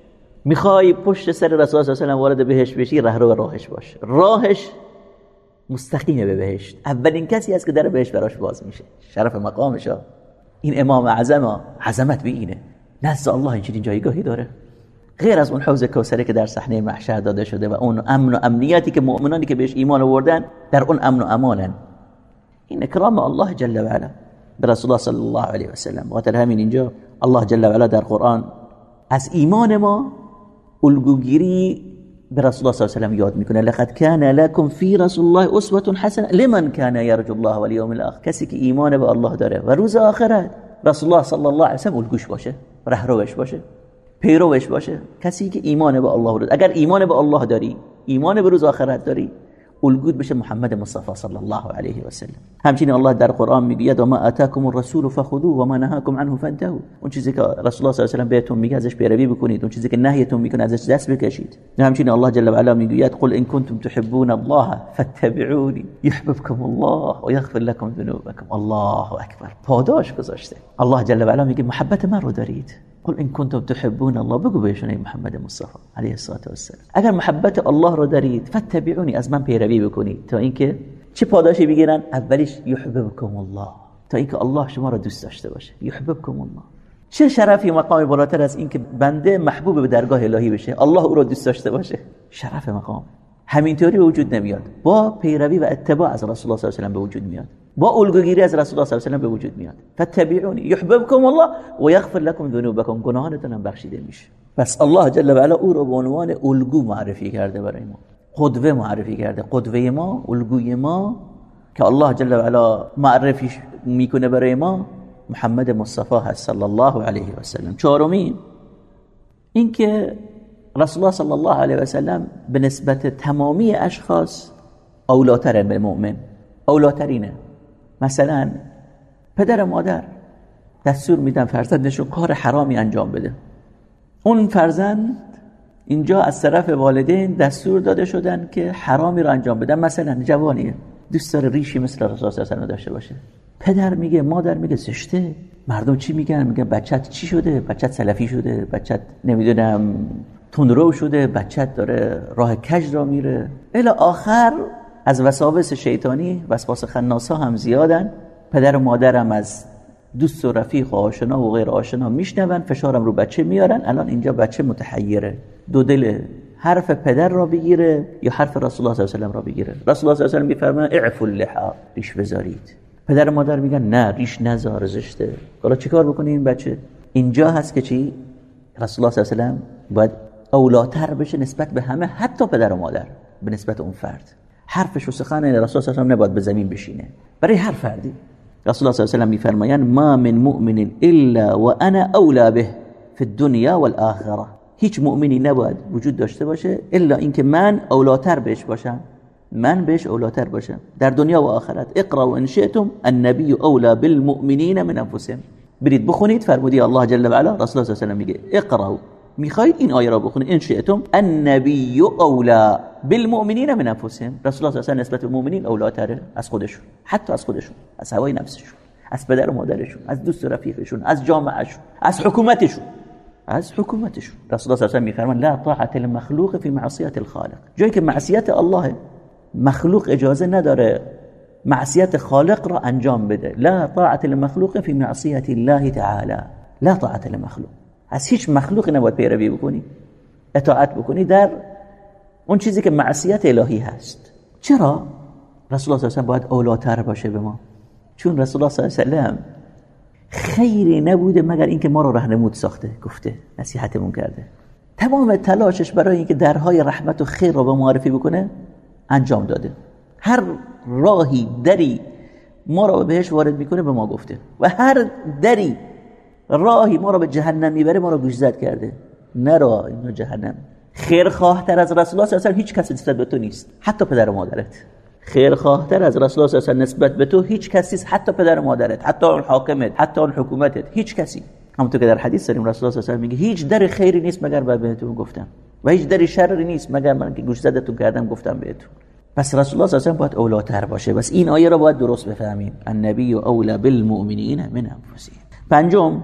می‌خوای پشت سر رسول الله صلی و وارد بهشت بشی رهرو راهش باش. راهش مستقیمه به بهشت. اولین کسی است که در بهشت براش باز میشه. شرف مقامش این امام اعظم عظمت به اینه. نزد الله اینجوری جایگاهی داره. غیر از اون حوض کوثری که در صحنه محشر داده شده و اون امن و امنیتی که مؤمنانی که بهش ایمان آوردن در اون امن و امانن. این اکرام الله جل و علا به رسول الله صلی الله علیه و سلم. و همین اینجا الله جل وعلا در قرآن از ایمان ما الگوگیری به رسول الله صلی الله علیه و یاد می‌کنه. لقد كان لكم في رسول الله اسوه حسنه لمن كان يرجو الله واليوم الاخر کسی که ایمان به الله داره. و روز آخرت؟ رسول الله صلی الله علیه و الگوش باشه رهروش باشه پیروش باشه. کسی که ایمان به الله داره. اگر ایمان به الله داری ایمان به روز آخرت داری. الگود بشه محمد مصطفی صلی الله علیه و سلم همچنین الله در قرآن میگه و ما اتاکم الرسول فخذوه و ما نهاکم عنه فانتهوا. اون چیزی که رسول الله صلی الله علیه و سلم بهتون میگه ازش پیروی بکنید اون چیزی که نهیتون میکنه ازش دست بکشید همچنین الله جل و علا میگه قل إن کنتم تحبون الله فاتبعوني. يحببكم الله و یغفر لكم ذنوبكم. الله اکبر پاداش گذاشته الله جل و علا میگه محبت من رو دارید قل ان کنتم تحبون الله بگو بهشون محمد مصطفی علیه الصلاه و السلام اگر محبت الله رو دارید فتبعونی از من پیروی بکنید تا اینکه چه پاداشی بگیرن؟ اولیش یحببکم الله تا اینکه الله شما رو دوست داشته باشه. یحببکم الله چه شرفی مقام بالاتر از اینکه بنده محبوب به درگاه الهی بشه. الله او رو دوست داشته باشه. شرف مقام. همینطوری به وجود نمیاد. با پیروی و اتباع از رسول الله صلی الله علیه و به وجود میاد. با الگوگیری از رسول الله صلی الله علیه و به وجود میاد. فتبعونی یحببکم الله و یغفر لكم ذنوبکم. گناهانتون هم بخشیده میشه. پس الله جل و علا او رو به عنوان الگو معرفی کرده برای ما. قدوه معرفی کرده. قدوه ما الگوی ما که الله جل و علا معرفی می‌کنه برای ما محمد مصطفی هست صلی الله علیه و سلم. چهارمین اینکه رسول الله صلی الله علیه و سلم به نسبت تمامی اشخاص اولاتر به مؤمن. اولاترینه. مثلا پدر مادر دستور میدن فرزندشون کار حرامی انجام بده. اون فرزند اینجا از طرف والدین دستور داده شدن که حرامی رو انجام بدن. مثلا جوانیه دوست داره ریشی مثل رسول الله داشته باشه. پدر میگه مادر میگه سشته مردم چی میگن؟ میگن بچت چی شده؟ بچت سلفی شده بچت نمی‌دونم تندرو شده بچت داره راه کج را میره. الی آخر از وساوس شیطانی وسواس خناسا هم زیادن. پدر و مادرم از دوست و رفیق و آشنا و غیر آشنا میشنون فشارم رو بچه میارن. الان اینجا بچه متحیره. دو دل حرف پدر را بگیره یا حرف رسول الله صلی الله علیه و را بگیره؟ رسول الله صلی الله علیه و میفرمایند اعفوا اللحا. ریش بذارید. پدر و مادر میگن نه ریش نذار زشته. حالا چیکار بکنه این بچه؟ اینجا هست که چی؟ رسول الله صلی الله علیه و باید اولاتر بشه نسبت به همه حتی پدر و مادر به نسبت اون فرد. حرفش و سخن رسول الله صلی نباید به زمین بشینه. برای هر فردی. رسول الله صلی الله علیه و میفرمایند ما من مؤمن الا وأنا اولى به فی الدنیا والآخرة. هیچ مؤمنی نباید وجود داشته باشه الا اینکه من اولاتر بهش باشم. من بهش اولاتر باشم. در دنیا و آخرت. اقرأ ان شئتم النبی اولا بالمؤمنین من انفسهم. برید بخونید فرمودی الله جل و علا. رسول الله صلی الله علیه و میگه اقرا می‌خواید این آیه را بخونید ان شئتم النبی اولا بالمؤمنین من انفسهم. رسول الله صلی نسبت به مؤمنین اولاتره از خودشون حتی از خودشون از هوای نفسشون از پدر و مادرشون از دوست و رفیقشون از جامعهشون از حکومتشون از حکومتشون. رسول الله صلی الله علیه و لا طاعت المخلوق فی معصیت الخالق. جایی که معصیت الله مخلوق اجازه نداره معصیت خالق را انجام بده. لا طاعت المخلوق فی معصیت الله تعالی. لا طاعت المخلوق از هیچ مخلوقی نباید پیروی بکنی اطاعت بکنی. در اون چیزی که معصیت الهی هست. چرا؟ رسول الله صلی الله علیه و باید اولاتر باشه به ما. چون رسول الله صلی الله علیه و خیری نبوده مگر اینکه ما رو رهنمود ساخته گفته نصیحتمون کرده. تمام تلاشش برای اینکه درهای رحمت و خیر رو به معرفی بکنه انجام داده. هر راهی دری ما رو بهش وارد می‌کنه به ما گفته. و هر دری راهی ما رو به جهنم می‌بره ما رو گوشزد کرده. نرا اینا جهنم. خیرخواه تر از رسول الله صلی هیچ کسی نسبت به تو نیست. حتی پدر و مادرت. خیرخواه تر از رسول الله صلی نسبت به تو هیچ کسی نیست. حتی پدر و مادرت حتی اون حاکمت حتی اون حکومتت هیچ کسی. همونطور که در حدیث داریم رسول الله صلی الله میگه هیچ در خیری نیست مگر بهتون گفتم. و هیچ در شری نیست مگر من که گوش زدتون کردم گفتم بهتون. پس رسول الله صلی الله باید اولاتر باشه. بس این آیه رو باید درست بفهمیم. النبی اولا بالمؤمنین من انفسهم. پنجم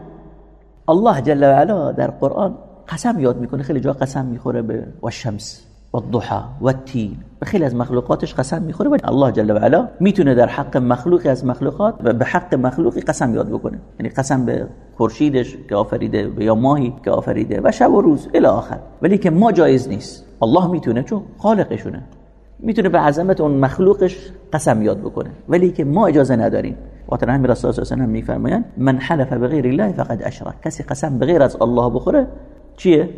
الله جل و علا در قرآن قسم یاد می‌کنه. خیلی جا قسم می‌خوره به و شمس و الضحى و التین خیلی از مخلوقاتش قسم می‌خوره ولی الله جل و علا می‌تونه در حق مخلوقی از مخلوقات و به حق مخلوقی قسم یاد بکنه. یعنی قسم به خورشیدش که آفریده یا ماهی که آفریده و شب و روز الی آخر. ولی که ما جایز نیست. الله می‌تونه چون خالقشونه. می‌تونه به عظمت اون مخلوقش قسم یاد بکنه. ولی که ما اجازه نداریم. و همین رسول الله صلی میفرمایند من حلف بغیر الله فقد اشرک کسی قسم به غیر از الله بخوره چیه؟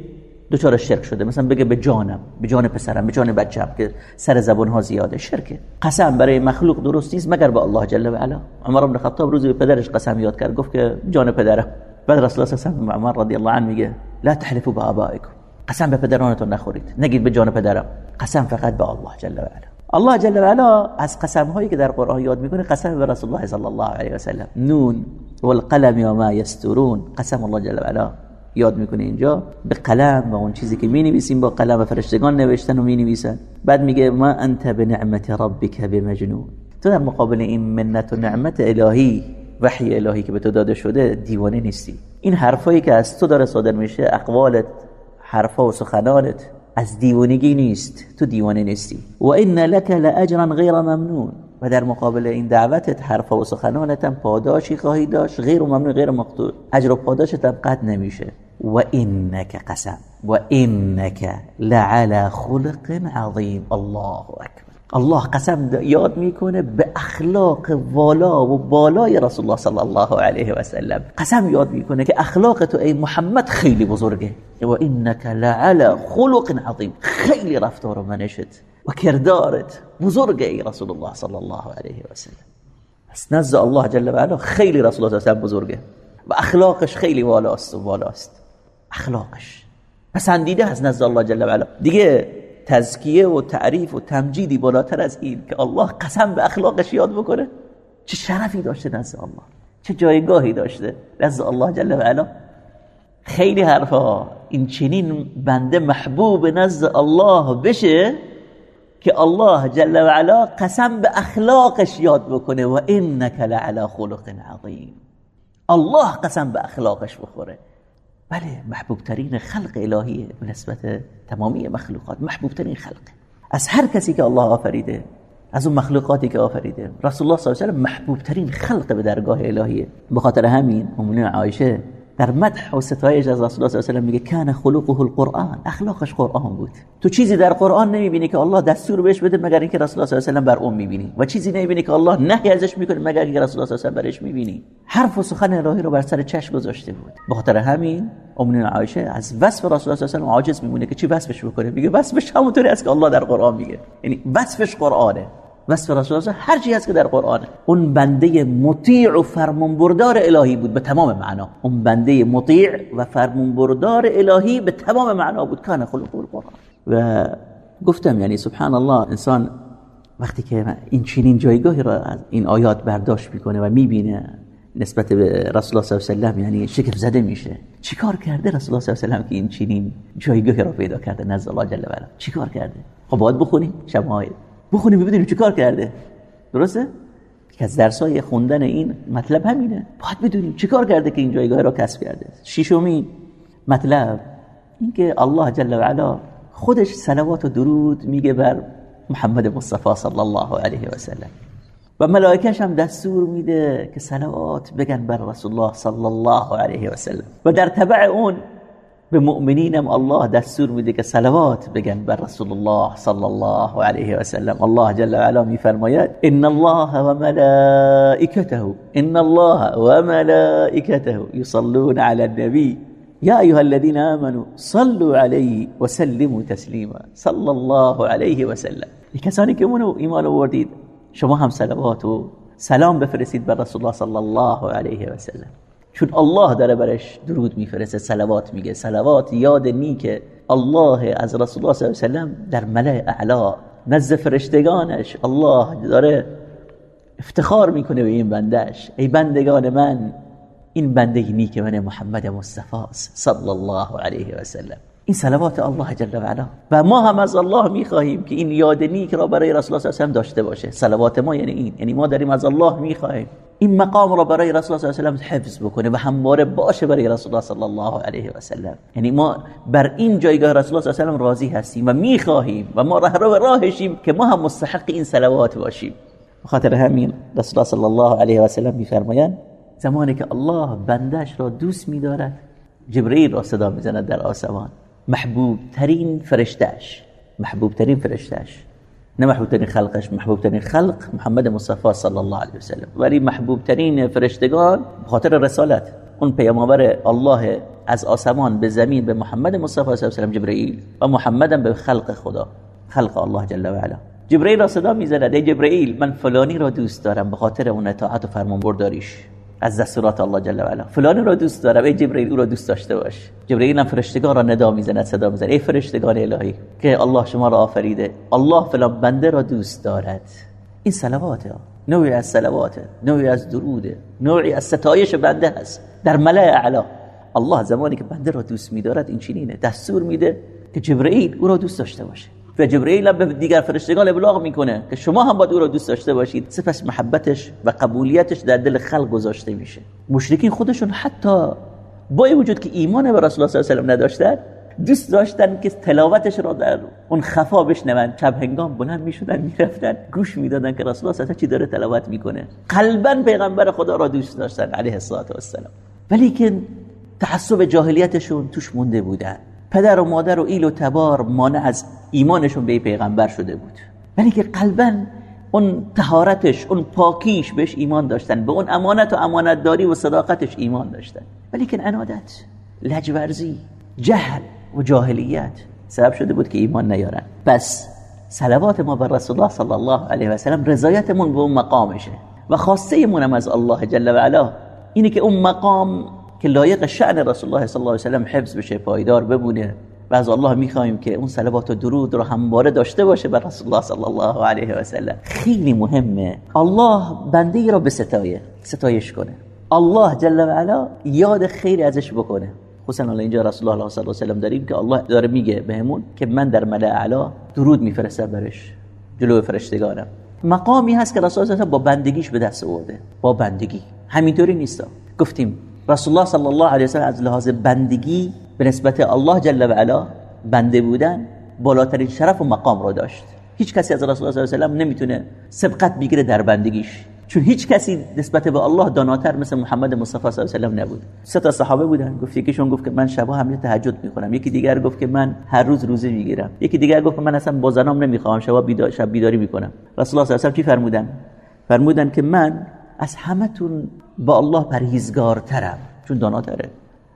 دوچار شرک شده. مثلا بگه به جانم به جان پسرم به جان بچه‌م که سر زبان ها زیاده. شرکه. قسم برای مخلوق درست نیست مگر به الله جل و علا. عمر بن خطاب روزی به پدرش قسم یاد کرد گفت که جان پدرم. بعد رسول الله صلی الله علیه رضی الله عنه میگه لا تحلفوا بآبائكم. قسم به پدرانتون نخورید. نگید به جان پدرم. قسم فقط به الله جل و علا. الله جل و از قسم هایی که در قرآن یاد می‌کنه قسم به رسول الله صلی الله علیه و سلم. نون والقلم و ما یسترون. قسم الله جل و یاد می‌کنه اینجا. به قلم و اون چیزی که می نویسیم با قلم و فرشتگان نوشتن و می نویسن بعد میگه ما انت به نعمت ربک بمجنون. تو در مقابل این منت و نعمت الهی وحی الهی که به تو داده شده دیوانه نیستی. این حرفایی که از تو داره صادر میشه اقوالت حرفا و سخنانت از دیوانگی نیست تو دیوانه نیستی. و ان لك لاجرا غیر ممنون. و در مقابل این دعوتت حرفا و سخنانت هم پاداشی خواهی داشت غیر ممنون غیر مقطوع اجر و پاداشت هم قد نمیشه. و انك قسم. و انك لعلى خلق عظیم. الله اکبر. الله قسم یاد می‌کنه به اخلاق والا و بالای رسول الله صلی الله علیه و سلم. قسم یاد می‌کنه که اخلاق تو ای محمد خیلی بزرگه. و انک لعلى خلق عظیم. خیلی رفتار و منشت و کردارت بزرگه ای رسول الله صلی الله علیه و سلم. پس الله جل و علا خیلی رسول الله صلی الله بزرگه و اخلاقش خیلی والاست و والاست. اخلاقش. پسندیده از نزد الله جل و علا. دیگه تزکیه و تعریف و تمجیدی بالاتر از این که الله قسم به اخلاقش یاد بکنه. چه شرفی داشته نزد الله. چه جایگاهی داشته نزد الله جل و علا. خیلی حرفا. این چنین بنده محبوب نزد الله بشه که الله جل و علا قسم به اخلاقش یاد بکنه. و انک لعلی خلق عظیم. الله قسم به اخلاقش بخوره. بله محبوب ترین خلق الهیه به نسبت تمامی مخلوقات محبوب ترین خلق. از هر کسی که الله آفریده از اون مخلوقاتی که آفریده. رسول الله صلی الله علیه و محبوب ترین خلق به درگاه الهیه به خاطر همین امونه عایشه در مدح و ستایش از رسول الله صلی الله علیه و میگه کان خلقه القرآن. اخلاقش قرآن بود. تو چیزی در قرآن نمی‌بینی که الله دستور بهش بده مگر اینکه رسول الله صلی الله علیه و بر اون می‌بینی. و چیزی نمی‌بینی که الله نهی ازش می‌کنه مگر اینکه رسول الله صلی الله علیه و برش می‌بینی. حرف و سخن الهی رو بر سر چشم گذاشته بود. به خاطر همین امون عایشه از وصف رسول الله صلی الله علیه و عاجز میمونه که چی وصفش بکنه؟ میگه وصفش همونطوری است که الله در قرآن میگه. یعنی وصفش قرآنه. وصف رسول الله هر چیزی هست که در قرآن. اون بنده مطیع و فرمانبردار الهی بود به تمام معنا. اون بنده مطیع و فرمانبردار الهی به تمام معنا بود. کان خلق القرآن. و گفتم یعنی سبحان الله انسان وقتی که این چنین جایگاهی را از این آیات برداشت می‌کنه و می‌بینه نسبت به رسول الله صلی الله علیه و یعنی شکف زده میشه. چیکار کرده رسول الله صلی الله علیه و که این چنین جایگاهی را پیدا کرده؟ نزد الله جل و علا. چیکار کرده؟ خب باید بخونیم شمایل بخونیم ببینیم چیکار کرده. درسته؟ از درسای خوندن این مطلب همینه. باید بدونیم چیکار کرده که این جایگاه را کسب کرده. ششمی مطلب اینکه الله جل و علا خودش صلوات و درود میگه بر محمد مصطفی صلی الله علیه و سلم. و ملائکش هم دستور میده که صلوات بگن بر رسول الله صلی الله علیه و سلم. و در تبع اون به مؤمنینم الله؟ دستور میده که صلوات بگن بر رسول الله صلی الله علیه و سلم الله جل و علا میفرماید إن الله و ملائکته إن الله و ملائکته یصلون علی النبی یا ایها الذين آمنوا صلوا علیه و سلموا تسلیما صلی الله علیه و سلم کسانی که اونو ایمان آوردید شما هم صلوات و سلام بفرستید بر رسول الله صلی الله علیه و سلم چون الله داره برش درود میفرسته صلوات میگه. صلوات یاد نیک الله از رسول الله صلی الله علیه و در ملع اعلا نزد فرشتگانش. الله داره افتخار می‌کنه به این بندش ای بندگان من این بنده نیک من محمد مصطفی صلی الله علیه و سلم. این صلوات الله جل و علا و ما هم از الله می‌خواهیم که این یاد نیک را برای رسول الله صلی الله علیه و داشته باشه. صلوات ما یعنی این. یعنی ما داریم از الله می‌خواهیم. این مقام را برای رسول الله صلی الله علیه و حفظ بکنه و همواره باشه برای رسول الله صلی الله علیه و سلم. یعنی ما بر این جایگاه رسول الله صلی الله علیه و راضی هستیم و می‌خواهیم و ما راه رو راهشیم که ما هم مستحق این صلوات باشیم. خاطر همین رسول الله صلی الله علیه و سلم میفرمایند زمانی که الله بندش را دوست میدارد جبرئیل را صدا می‌زند در آسمان. محبوب ترین فرشتش محبوب ترین فرشتش نه محبوب ترین خلقش محبوب ترین خلق محمد مصطفی صلی الله علیه وسلم. ولی محبوب ترین فرشتگان خاطر رسالت. اون پیامبر الله از آسمان به زمین به محمد مصطفی صلی الله علیه وسلم جبرئیل و محمدم به خلق خدا خلق الله جل و علا جبرئیل را صدا می‌زند. ای جبرئیل من فلانی را دوست دارم. به خاطر اون اطاعت و فرمانبرداریش. از دستورات الله جل و علا. فلانی را دوست دارم. ای جبرئیل او را دوست داشته باش. جبرئیل هم فرشتگان را ندا می‌زند صدا می‌زند. ای فرشتگان الهی که الله شما را آفریده. الله فلان بنده را دوست دارد. این صلواته. نوعی از صلواته. نوعی از دروده. نوعی از ستایش بنده هست. در ملأ اعلا. الله زمانی که بنده را دوست میدارد این چنینه. دستور میده که جبرئیل او را دوست داشته باشه. و جبرئیل به دیگر فرشتگان ابلاغ می‌کنه که شما هم باید او را دوست داشته باشید. سپس محبتش و قبولیتش در دل خلق گذاشته میشه. مشرکین خودشون حتی با وجود که ایمان به رسول الله صلی الله علیه و نداشتن دوست داشتن که تلاوتش را در اون خفا بشنون. شب هنگام بلند می‌شدن می‌رفتن گوش می‌دادن که رسول الله چی داره تلاوت می‌کنه. قلبا پیغمبر خدا را دوست داشتن علیه الصلاه و السلام ولی که تعصب جاهلیتشون توش مونده بودن. پدر و مادر و ایل و تبار مانع از ایمانشون به پیغمبر شده بود. ولی که قلبا اون تهارتش اون پاکیش بهش ایمان داشتن به اون امانت و امانت داری و صداقتش ایمان داشتن. ولی که انادت لجورزی جهل و جاهلیت سبب شده بود که ایمان نیارن. پس صلوات ما بر رسول الله صلی الله علیه و سلم رضایتمون به اون مقامشه. و خواسته هم از الله جل و علا اینه که اون مقام که لایق شأن رسول الله صلی الله علیه و سلم حفظ بشه پایدار بمونه. و از الله می‌خوایم که اون صلوات و درود رو همواره داشته باشه بر رسول الله صلی الله علیه و سلم خیلی مهمه. الله بنده ای را ستایه ستایش کنه. الله جل و علا یاد خیری ازش بکنه. خصوصا الان اینجا رسول الله صلی الله علیه و سلم داریم که الله داره میگه بهمون که من در ملأ اعلا درود میفرستم برش جلو فرشتگانم. مقامی هست که رسول الله با بندگیش به دست آورده. با بندگی. همینطوری نیست. گفتیم رسول الله صلی الله علیه و سلم از لحاظ بندگی به نسبت الله جل و علا بنده بودن بالاترین شرف و مقام رو داشت هیچ کسی از رسول الله صلی الله علیه و نمی‌تونه سبقت بگیره در بندگیش چون هیچ کسی نسبت به الله داناتر مثل محمد مصطفی صلی الله علیه و نبود سه تا صحابه بودن گفت یکیشون گفت که من شبا هم تهجد می‌خونم یکی دیگر گفت که من هر روز روزه می‌گیرم یکی دیگر گفت من اصلا با زنام نمی‌خوام شبا بیدار شب بیداری می‌کنم رسول الله صلی الله علیه و چی فرمودن فرمودن که من از همتون با الله پرهیزگارترم چون داناتره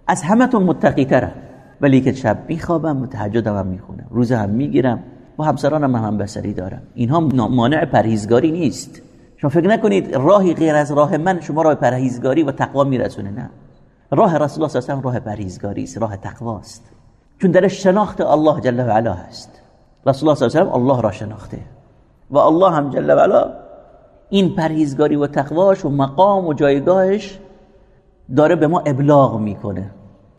از همتون متقی ترم. ولی که شب میخوابم و تهجدم هم می‌خونم. روزه هم می‌گیرم. با همسرانم هم, هم بسری دارم. اینها مانع پرهیزگاری نیست. شما فکر نکنید راهی غیر از راه من شما راه پرهیزگاری و تقوا میرسونه نه. راه رسول الله صلی راه پرهیزگاری است راه تقواست چون در شناخت الله جل و علا هست رسول الله صلی الله الله را شناخته. و الله هم جل و علا این پرهیزگاری و تقواش و مقام و جایگاهش داره به ما ابلاغ می‌کنه.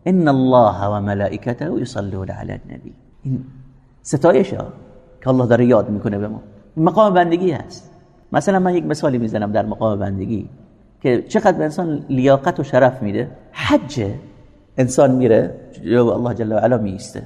ان الله و ملائکته یصلون علی النبی. این ستایشه که الله داره یاد می‌کنه به ما. مقام بندگی هست. مثلا من یک مثالی می‌زنم در مقام بندگی که چقدر به انسان لیاقت و شرف میده. حج انسان میره جو الله جل و علا میسته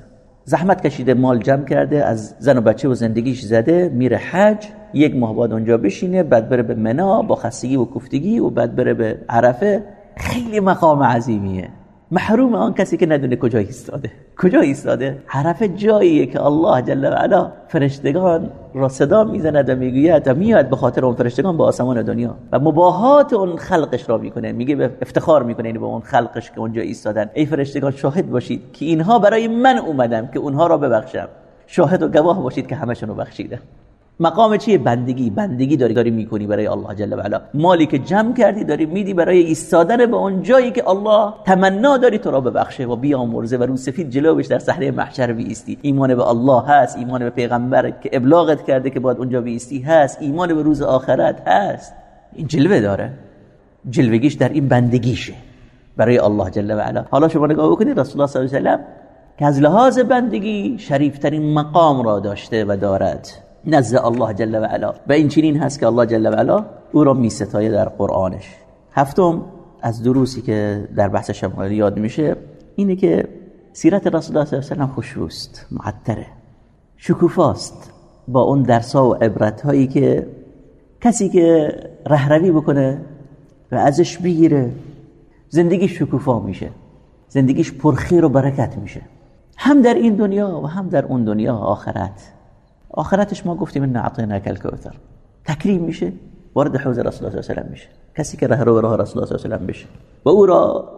زحمت کشیده مال جمع کرده از زن و بچه و زندگیش زده میره حج یک ماه بعد اونجا بشینه بعد بره به منا با خستگی و کوفتگی و بعد بره به عرفه. خیلی مقام عظیمیه. محروم آن کسی که ندونه کجا ایستاده. کجا ایستاده؟ حرف جاییه که الله جل و علا فرشتگان را صدا می‌زند و می‌گوید و میاد به خاطر اون فرشتگان به آسمان دنیا. و مباهات اون خلقش را می‌کنه. میگه به افتخار می‌کنه به اون خلقش که اونجا ایستادن. ای فرشتگان شاهد باشید که اینها برای من اومدم که اونها را ببخشم. شاهد و گواه باشید که همشون رو بخشیدم. مقام چیه؟ بندگی. بندگی داری داری می‌کنی برای الله جل و علا. مالی که جمع کردی داری میدی برای ایستادن به اون جایی که الله تمنا داری تو را ببخشه و بیامرزه و رو سفید جلوش در صحنه محشر بیستی ایمان به الله هست ایمان به پیغمبر که ابلاغت کرده که باید اونجا بیستی هست. ایمان به روز آخرت هست. این جلوه داره. جلوگیش در این بندگیشه برای الله جل و علا. حالا شما نگاه بکنید رسول الله صلی الله علیه و که از لحاظ بندگی شریفترین مقام را داشته و دارد. نزد الله جل و علا. و این چنین هست که الله جل و علا او را می ستایه در قرآنش. هفتم از دروسی که در بحث شمال یاد میشه اینه که سیرت رسول الله صلی الله علیه و خوشوست معطره. شکوفاست با اون درسا و عبرت هایی که کسی که رهروی بکنه و ازش بگیره زندگیش شکوفا میشه زندگیش پرخیر و برکت میشه. هم در این دنیا و هم در اون دنیا آخرت. آخرتش ما گفتیم ان اعطیناک الکوثر. تکریم میشه وارد حوض رسول الله صلی الله علیه و میشه. کسی که راه رو راه رسول الله صلی الله بشه. و او را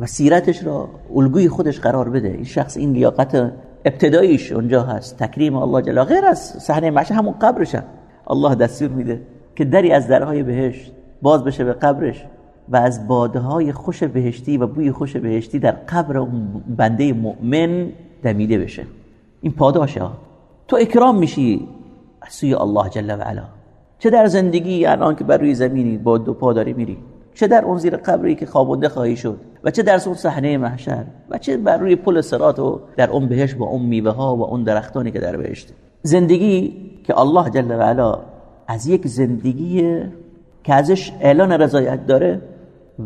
و سیرتش را الگوی خودش قرار بده. این شخص این لیاقت ابتداییش اونجا هست. تکریم الله جل غیر از صحنه معشه همون قبرش الله دستور میده که دری از درهای بهشت باز بشه به قبرش و از باده های خوش بهشتی و بوی خوش بهشتی در قبر اون بنده مؤمن دمیده بشه. این پاداشه تو اکرام میشی. از سوی الله جل و علا. چه در زندگی الان که بر روی زمینی با دو پا داری میری؟ چه در اون زیر قبری که خوابونده خواهی شد؟ و چه در اون صحنه محشر؟ و چه بر روی پل صراط و در اون بهشت با اون میوه ها و اون درختانی که در بهشت؟ زندگی که الله جل و علا از یک زندگی که ازش اعلان رضایت داره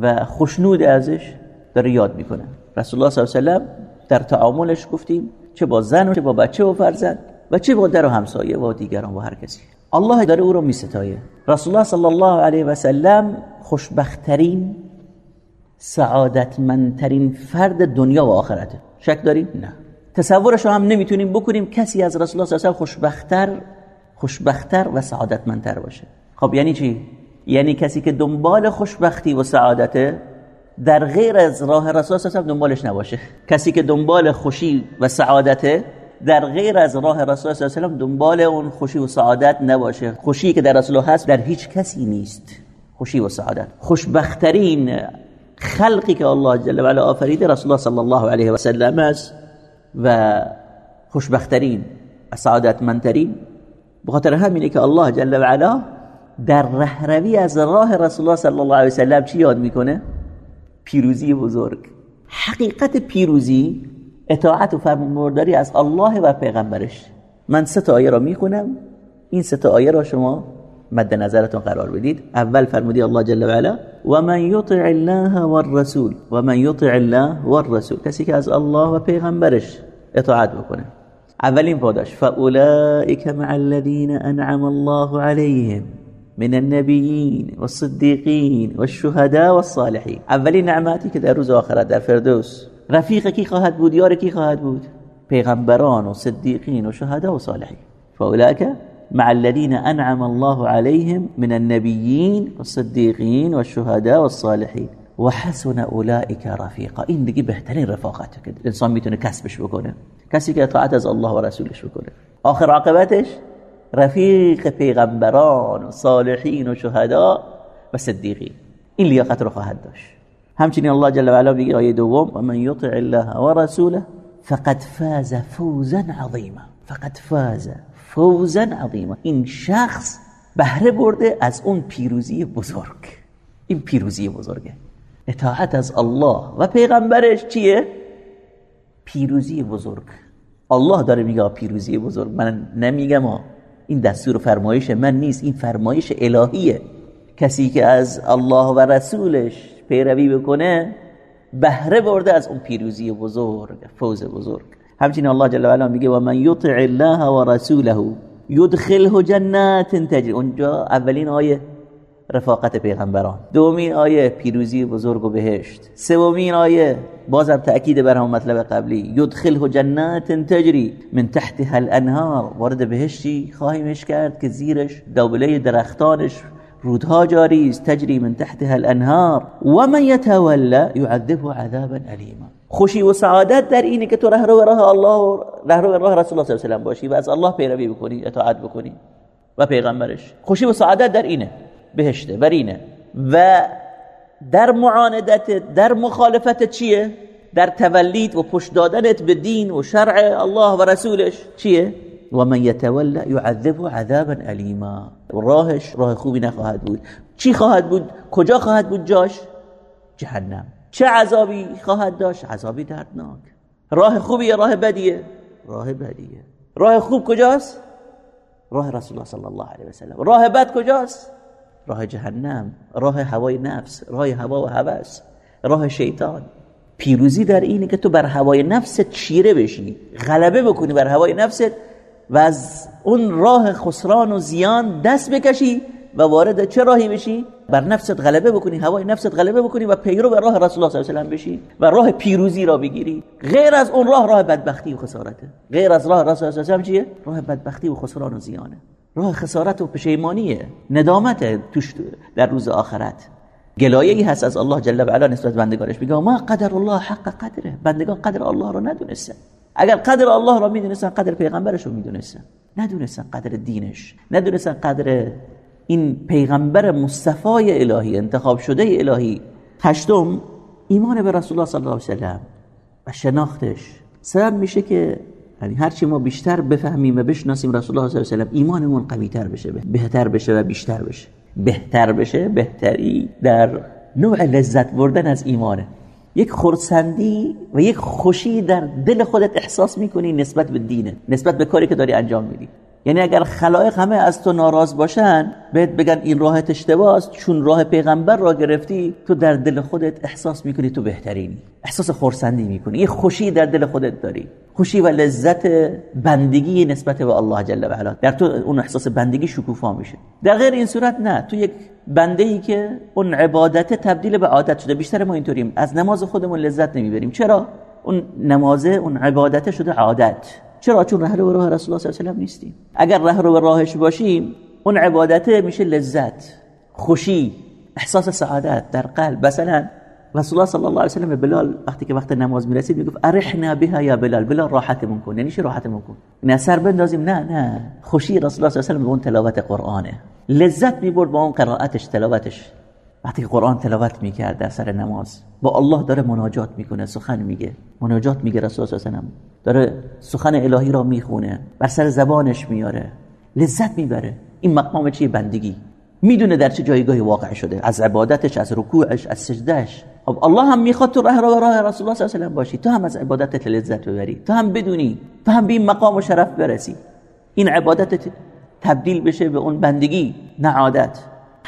و خوشنود ازش داره یاد می‌کنه. رسول الله صلی الله علیه و در تعاملش گفتیم چه با زن و چه با بچه و فرزند. و چه با در و همسایه و دیگران و هر کسی. الله داره او رو میستایه. رسول الله صلی الله علیه و سلم خوشبختترین سعادتمندترین فرد دنیا و آخرته. شک داریم نه. تصورش هم نمی‌تونیم بکنیم کسی از رسول الله صلی الله علیه و خوشبختتر خوشبختتر و سعادتمندتر باشه. خب یعنی چی؟ یعنی کسی که دنبال خوشبختی و سعادته در غیر از راه رسول الله دنبالش نباشه. کسی که دنبال خوشی و سعادته در غیر از راه رسول الله صلی دنبال اون خوشی و سعادت نباشه. خوشی که در رسول هست در هیچ کسی نیست. خوشی و سعادت. خوشبخترین خلقی که الله جل و علا آفریده رسول الله صلی الله علیه و سلم است و خوشبخترین و سعادتمندترین. بخاطر همینه که الله جل و علا در رهروی از راه رسول الله صلی الله علیه و سلم چی یاد می‌کنه؟ پیروزی بزرگ. حقیقت پیروزی اطاعت و فرمانبرداری از الله و پیغمبرش. من سه تا آیه را می‌خونم. این سه تا آیه را شما مد نظرتون قرار بدید. اول فرمودی الله جل و علا و من یطع الله والرسول و من یطع الله والرسول کسی که از الله و پیغمبرش اطاعت بکنه. اولین پاداش فاولئک مع الذين انعم الله عليهم من النبیین و صدیقین و الشهداء و الصالحین اولین نعمتی که در روز آخرت در فردوس رفیق کی خواهد بود یار کی خواهد بود؟ پیغمبران و صدیقین و شهدا و صالحین. فاولئک مع الذين انعم الله عليهم من النبيين والصديقين والشهداء والصالحين وحسن اولئك رفیقا. این دیگه بهترین رفاقته که انسان می‌تونه کسبش بکنه. کسی که اطاعت از الله و رسولش بکنه. آخر عاقبتش رفیق پیغمبران و صالحین و شهدا و صدیقین. این لیاقت رو خواهد داشت. همچنین الله جل و علا میگه آیه دوم و من یطع الله و رسوله فقد فاز فوزا عظیما. فقد فاز فوزا عظیما. این شخص بهره برده از اون پیروزی بزرگ. این پیروزی بزرگه. اطاعت از الله و پیغمبرش چیه؟ پیروزی بزرگ. الله داره میگه پیروزی بزرگ. من نمیگم این دستور فرمایش من نیست. این فرمایش الهیه. کسی که از الله و رسولش پیروی بکنه بهره برده از اون پیروزی بزرگ فوز بزرگ. همچنین الله جل و علا میگه و من یطع الله و رسوله یدخله جنات تجری. اونجا اولین آیه رفاقت پیغمبران. دومین آیه پیروزی بزرگ و بهشت. سومین آیه بازم تأکید بر هم مطلب قبلی یدخله جنات تجری من تحتها الانهار. وارد بهشتی خواهیمش کرد که زیرش دوبله درختانش رودها جاری است تجری من تحتها الانهار و من يتولى يعذبه عذابا الیما خوشی و سعادت در اینه که تو رهرو راه الله رهرو راه رسول الله صلی الله علیه و باشی و از الله پیروی بکنی اطاعت بکنی. و پیغمبرش. خوشی و سعادت در اینه بهشته برینه و در معاندت در مخالفت چیه؟ در تولید و پشت دادنت به دین و شرع الله و رسولش چیه؟ و من یتولى يعذب عذابا الیما راهش راه خوبی نخواهد بود. چی خواهد بود؟ کجا خواهد بود جاش؟ جهنم. چه عذابی خواهد داشت؟ عذابی دردناک. راه خوبی یا راه بدیه. راه بدیه. راه خوب کجاست؟ راه رسول الله صلی الله علیه و سلم. راه بد کجاست؟ راه جهنم. راه هوای نفس. راه هوا و هوس. راه شیطان. پیروزی در اینه که تو بر هوای نفست چیره بشی غلبه بکنی بر هوای نفست. و از اون راه خسران و زیان دست بکشی و وارد چه راهی بشی؟ بر نفست غلبه بکنی هوای نفست غلبه بکنی و پیرو به راه رسول الله صلی الله علیه و بشی و راه پیروزی را بگیری. غیر از اون راه راه بدبختی و خسارته. غیر از راه رسول الله صلی الله علیه و چیه؟ راه بدبختی و خسران و زیانه. راه خسارت و پشیمانیه. ندامت توش در روز آخرت. گلایه ای هست از الله جل و علا نسبت بندگانش. میگه ما قدر الله حق قدره. بندگان قدر الله رو ندونستن. اگر قدر الله را می‌دونستن قدر پیغمبرش رو می‌دونستن. ندونستن قدر دینش. ندونستن قدر این پیغمبر مصطفی الهی انتخاب شده الهی. هشتم ایمان به رسول الله صلی الله علیه و سلم و شناختش. سبب میشه که یعنی هرچی ما بیشتر بفهمیم و بشناسیم رسول الله صلی الله علیه و سلم ایمانمون قوی تر بشه بهتر بشه و بیشتر بشه. بهتر بشه بهتری در نوع لذت بردن از ایمانه. یک خورسندی و یک خوشی در دل خودت احساس می‌کنی نسبت به دینه نسبت به کاری که داری انجام میدی. یعنی اگر خلایق همه از تو ناراض باشن بهت بگن این راهت اشتباه است چون راه پیغمبر را گرفتی تو در دل خودت احساس می‌کنی تو بهترینی احساس خورسندی می‌کنی یه خوشی در دل خودت داری. خوشی و لذت بندگی نسبت به الله جل و علا. در تو اون احساس بندگی شکوفا میشه. در غیر این صورت نه تو یک بنده ای که اون عبادت تبدیل به عادت شده. بیشتر ما اینطوریم از نماز خودمون لذت نمی‌بریم. چرا؟ اون نمازه اون عبادت شده عادت. چرا؟ چون رهرو راه رسول الله صلی الله علیه و نیستیم. اگر رهرو راهش باشیم اون عبادت میشه لذت خوشی احساس سعادت در قلب. مثلا رسول الله صلی الله علیه و سلم بلال وقتی که وقت نماز می‌رسید می‌گفت ارحنا بها یا بلال؟ بلال راحتمون کن. یعنی چی راحتمون کن؟ نه سر بندازیم نه نه. خوشی رسول الله صلی الله علیه و سلم به اون تلاوت قرآنه. لذت می‌برد با اون قرائتش تلاوتش. وقتی قرآن تلاوت می‌کرد در سر نماز با الله داره مناجات می‌کنه سخن میگه. مناجات میگه رسول صلی داره سخن الهی را می‌خونه بر سر زبانش میاره لذت می‌بره. این مقام چیه؟ بندگی. می‌دونه در چه جایگاهی واقع شده. از عبادتش از رکوعش از سجدهش خب الله هم می‌خواد تو راه راه راه رسول الله صلی الله علیه و باشی. تو هم از عبادتت لذت ببری. تو هم بدونی. تو هم به این مقام و شرف برسی. این عبادتت تبدیل بشه به اون بندگی. نه عادت.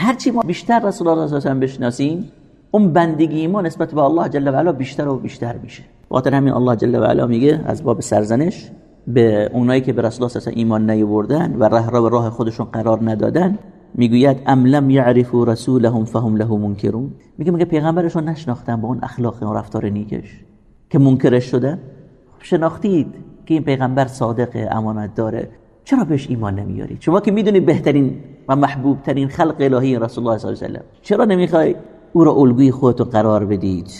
هرچی ما بیشتر رسول الله صلی الله علیه و بشناسیم اون بندگی ما نسبت به الله جل و علا بیشتر و بیشتر میشه. خاطر همین الله جل و علا میگه از باب سرزنش به اونایی که به رسول الله ایمان نیاوردن و راه را راه خودشون قرار ندادن می‌گوید ام لم یعرفوا رسولهم فهم له منکرون. میگه میگه پیغمبرشون نشناختن با اون اخلاق و رفتار نیکش که منکرش شده. شناختید که این پیغمبر صادق امانت داره. چرا بهش ایمان نمیارید شما که می‌دونید بهترین و محبوب ترین خلق الهی رسول الله صلی الله علیه و چرا نمی‌خوای او را الگوی خودتون قرار بدید؟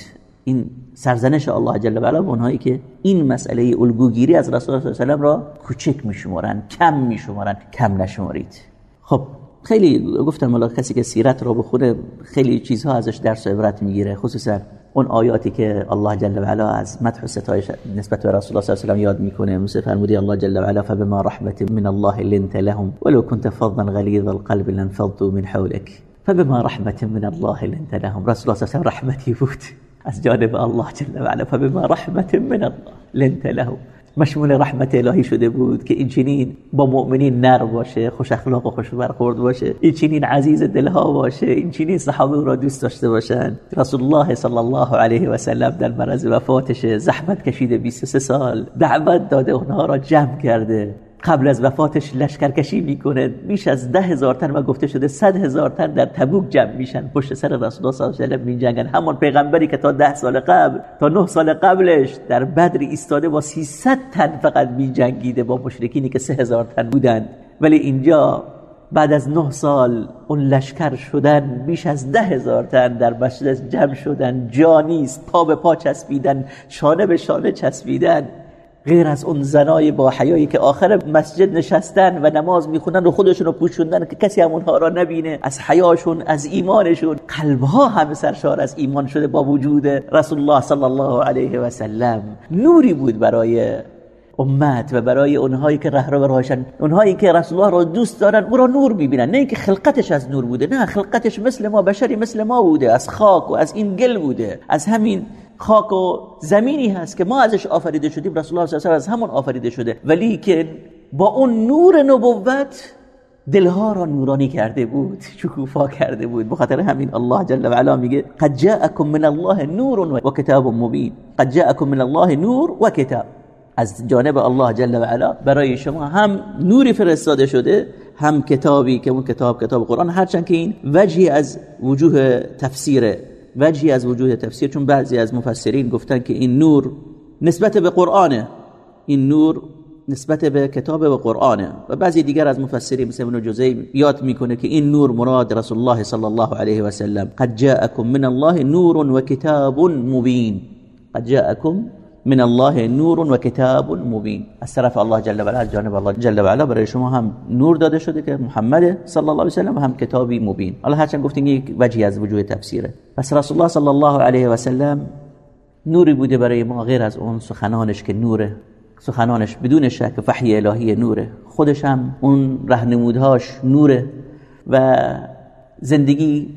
این سرزنش الله جل و علا اونهایی که این مسئله الگوگیری از رسول الله صلی الله علیه و را کوچک میشمارن کم میشمارن کم نشمارید. خب خیلی گفتم والا کسی که سیرت رو بخونه خیلی چیزها ازش درس و عبرت می‌گیره خصوصا اون آیاتی که الله جل و علا از مدح و ستایش نسبت به رسول الله صلی الله علیه و یاد میکنه مثل فرمودی الله جل و علا فبما رحمت من الله لنت لهم ولو كنت فظا غلیظ القلب لانفضوا من حولك فبما رحمت من الله لنت لهم. رسول الله صلی الله علیه و رحمتی بود از جانب الله جل و علا. فبما رحمت من الله لنت لهم. مشمول رحمت الهی شده بود که این چنین با مؤمنین نر باشه خوش اخلاق و خوش برخورد باشه. این چنین عزیز دلها باشه این چنین صحابه را دوست داشته باشن. رسول الله صلی الله علیه و سلم در مرض وفاتش زحمت کشیده 23 سال. دعوت داده اونها را جمع کرده. قبل از وفاتش لشکرکشی می‌کنه. بیش از ده هزار تن و گفته شده صد هزار تن در تبوک جمع میشن. پشت سر رسول الله صلی الله علیه و میجنگن. همون پیغمبری که تا ده سال قبل تا نه سال قبلش در بدر ایستاده با 300 تن فقط میجنگیده با مشرکینی که سه هزار تن بودن ولی اینجا بعد از نه سال اون لشکر شدن بیش از ده هزار تن در مسجد جمع شدن. جانیست پا به پا چسبیدن. شانه به شانه چسبیدن. غیر از اون زنای با حیایی که آخر مسجد نشستن و نماز می‌خونن و خودشون رو پوشوندن که کسی هم اونها را نبینه از حیاشون از ایمانشون. قلبها همه سرشار از ایمان شده با وجود رسول الله صلی الله علیه و سلم. نوری بود برای امت و برای اونهایی که رهرو راهشن اونهایی که رسول الله را دوست دارن او را نور می‌بینن. نه اینکه خلقتش از نور بوده نه خلقتش مثل ما بشری مثل ما بوده. از خاک و از این گل بوده. از همین خاک و زمینی هست که ما ازش آفریده شدیم رسول الله صلی الله علیه و از همون آفریده شده. ولی که با اون نور نبوت دلها را نورانی کرده بود *laughs* شکوفا کرده بود. بخاطر همین الله جل و علا میگه قد جاءكم من الله نور و کتاب مبین. قد جاءكم من الله نور و کتاب. از جانب الله جل و علا برای شما هم نوری فرستاده شده هم کتابی که اون کتاب کتاب قرآن هرچند که این وجهی از وجوه تفسیره وجهی از وجوه تفسیر چون بعضی از مفسرین گفتن که این نور نسبت به قرآنه. این نور نسبت به کتاب و قرآنه. و بعضی دیگر از مفسرین مثل ابن جزیم یاد می‌کنه که این نور مراد رسول الله صلی الله علیه و سلم. قد جاءكم من الله نور و کتاب مبین. قد جاءكم من الله نور و کتاب مبین. از طرف الله جل و علا جانب الله جل و علا برای شما هم نور داده شده که محمد صلی الله علیه و سلم هم کتابی مبین. الله هرچند گفتیم یک وجهی از وجوه تفسیره. پس رسول الله صلی الله علیه و سلم نوری بوده برای ما غیر از اون سخنانش که نوره. سخنانش بدون شک وحی الهی نوره. خودش هم اون رهنمودهاش نوره و زندگی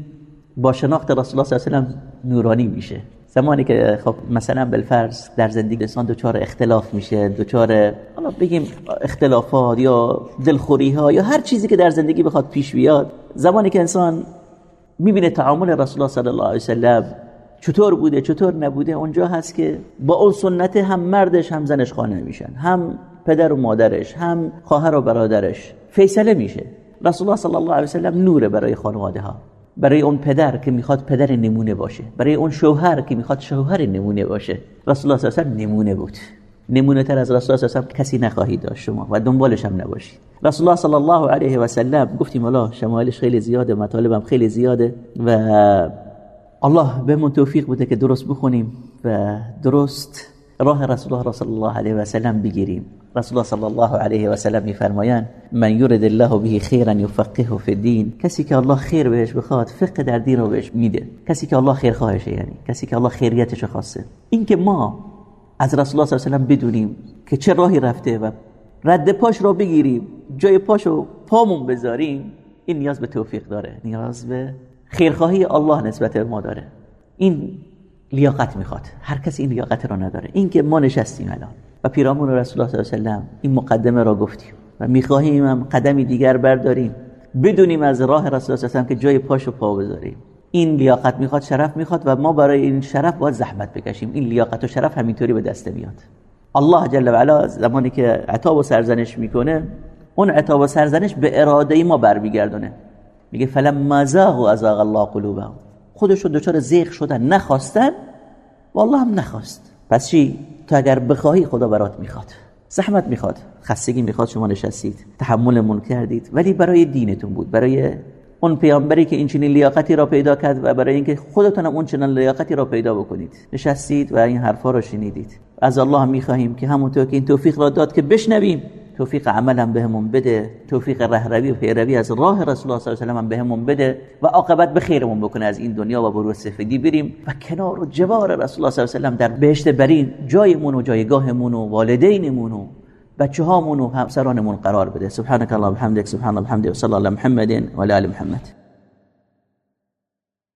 با شناخت رسول الله صلی الله علیه و نورانی میشه. زمانی که خب مثلا بالفرض در زندگی انسان دچار اختلاف میشه دچار حالا بگیم اختلافات یا دلخوری ها یا هر چیزی که در زندگی بخواد پیش بیاد زمانی که انسان می‌بینه تعامل رسول الله صلی الله علیه و سلم چطور بوده چطور نبوده اونجا هست که با اون سنت هم مردش هم زنش خانه میشن هم پدر و مادرش هم خواهر و برادرش فیصله میشه. رسول الله صلی الله علیه و سلم نوره برای خانواده ها برای اون پدر که می‌خواد پدر نمونه باشه. برای اون شوهر که می‌خواد شوهر نمونه باشه. رسول الله صلی الله نمونه بود. نمونه تر از رسول الله صلی الله کسی نخواهید داشت شما و دنبالش هم نباشید. رسول الله صلی الله علیه و سلم گفتیم والا شمالش خیلی زیاده مطالبم خیلی زیاده و الله بهمون توفیق بوده که درست بخونیم و درست راه رسول الله صلی الله علیه و سلم بگیریم. رسول الله صلی الله علیه و سلم میفرمایند من یرد الله به خیرا یفقهه فی الدین. کسی که الله خیر بهش بخواد فقه در دین رو بهش میده. کسی که الله خیر خواهشه یعنی. کسی که الله خیریتش خواسته. این که ما از رسول الله صلی الله علیه و سلم بدونیم که چه راهی رفته و رد پاش رو بگیریم جای پاشو پامون بذاریم این نیاز به توفیق داره. نیاز به خیرخواهی الله نسبت به ما داره. این لیاقت می‌خواد. هر کسی این لیاقت رو نداره. این که ما نشستیم الان و پیرامون رسول الله صلی الله علیه و این مقدمه را گفتیم و می‌خواهیم هم قدمی دیگر برداریم بدونیم از راه رسول الله صلی که جای پاشو پا بذاریم. این لیاقت می‌خواد شرف می‌خواد و ما برای این شرف باید زحمت بکشیم. این لیاقت و شرف همینطوری به دست میاد. الله جل و علا زمانی که عتاب و سرزنش می‌کنه اون عتاب و سرزنش به اراده ما برمیگردونه. میگه فلما زاغوا ازاغ الله قلوبهم. خودشون دچار زیغ شدن نخواستن والله هم نخواست. پس چی؟ تو اگر بخواهی خدا برات می‌خواد. زحمت می‌خواد. خستگی می‌خواد شما نشستید. تحملمون کردید. ولی برای دینتون بود. برای اون پیامبری که این چنین لیاقتی را پیدا کرد و برای اینکه خودتون اون چنین لیاقتی را پیدا بکنید. نشستید و این حرفا را شنیدید. از الله می‌خواهیم که همونطور که این توفیق را داد که بشنویم. توفیق عمل هم بهمون بده توفیق رهروی و پیروی از راه رسول الله صلی الله علیه و هم بهمون بده و عاقبت به خیرمون بکنه از این دنیا و برو سفیدی بریم و کنار و جوار رسول الله صلی الله علیه و در بهشت برین جایمون و جایگاهمون و والدینمون و بچه هامون و همسرانمون قرار بده. سبحانك اللهم وبحمدك سبحان الله وبحمده وصلى الله محمد وعلى ال محمد.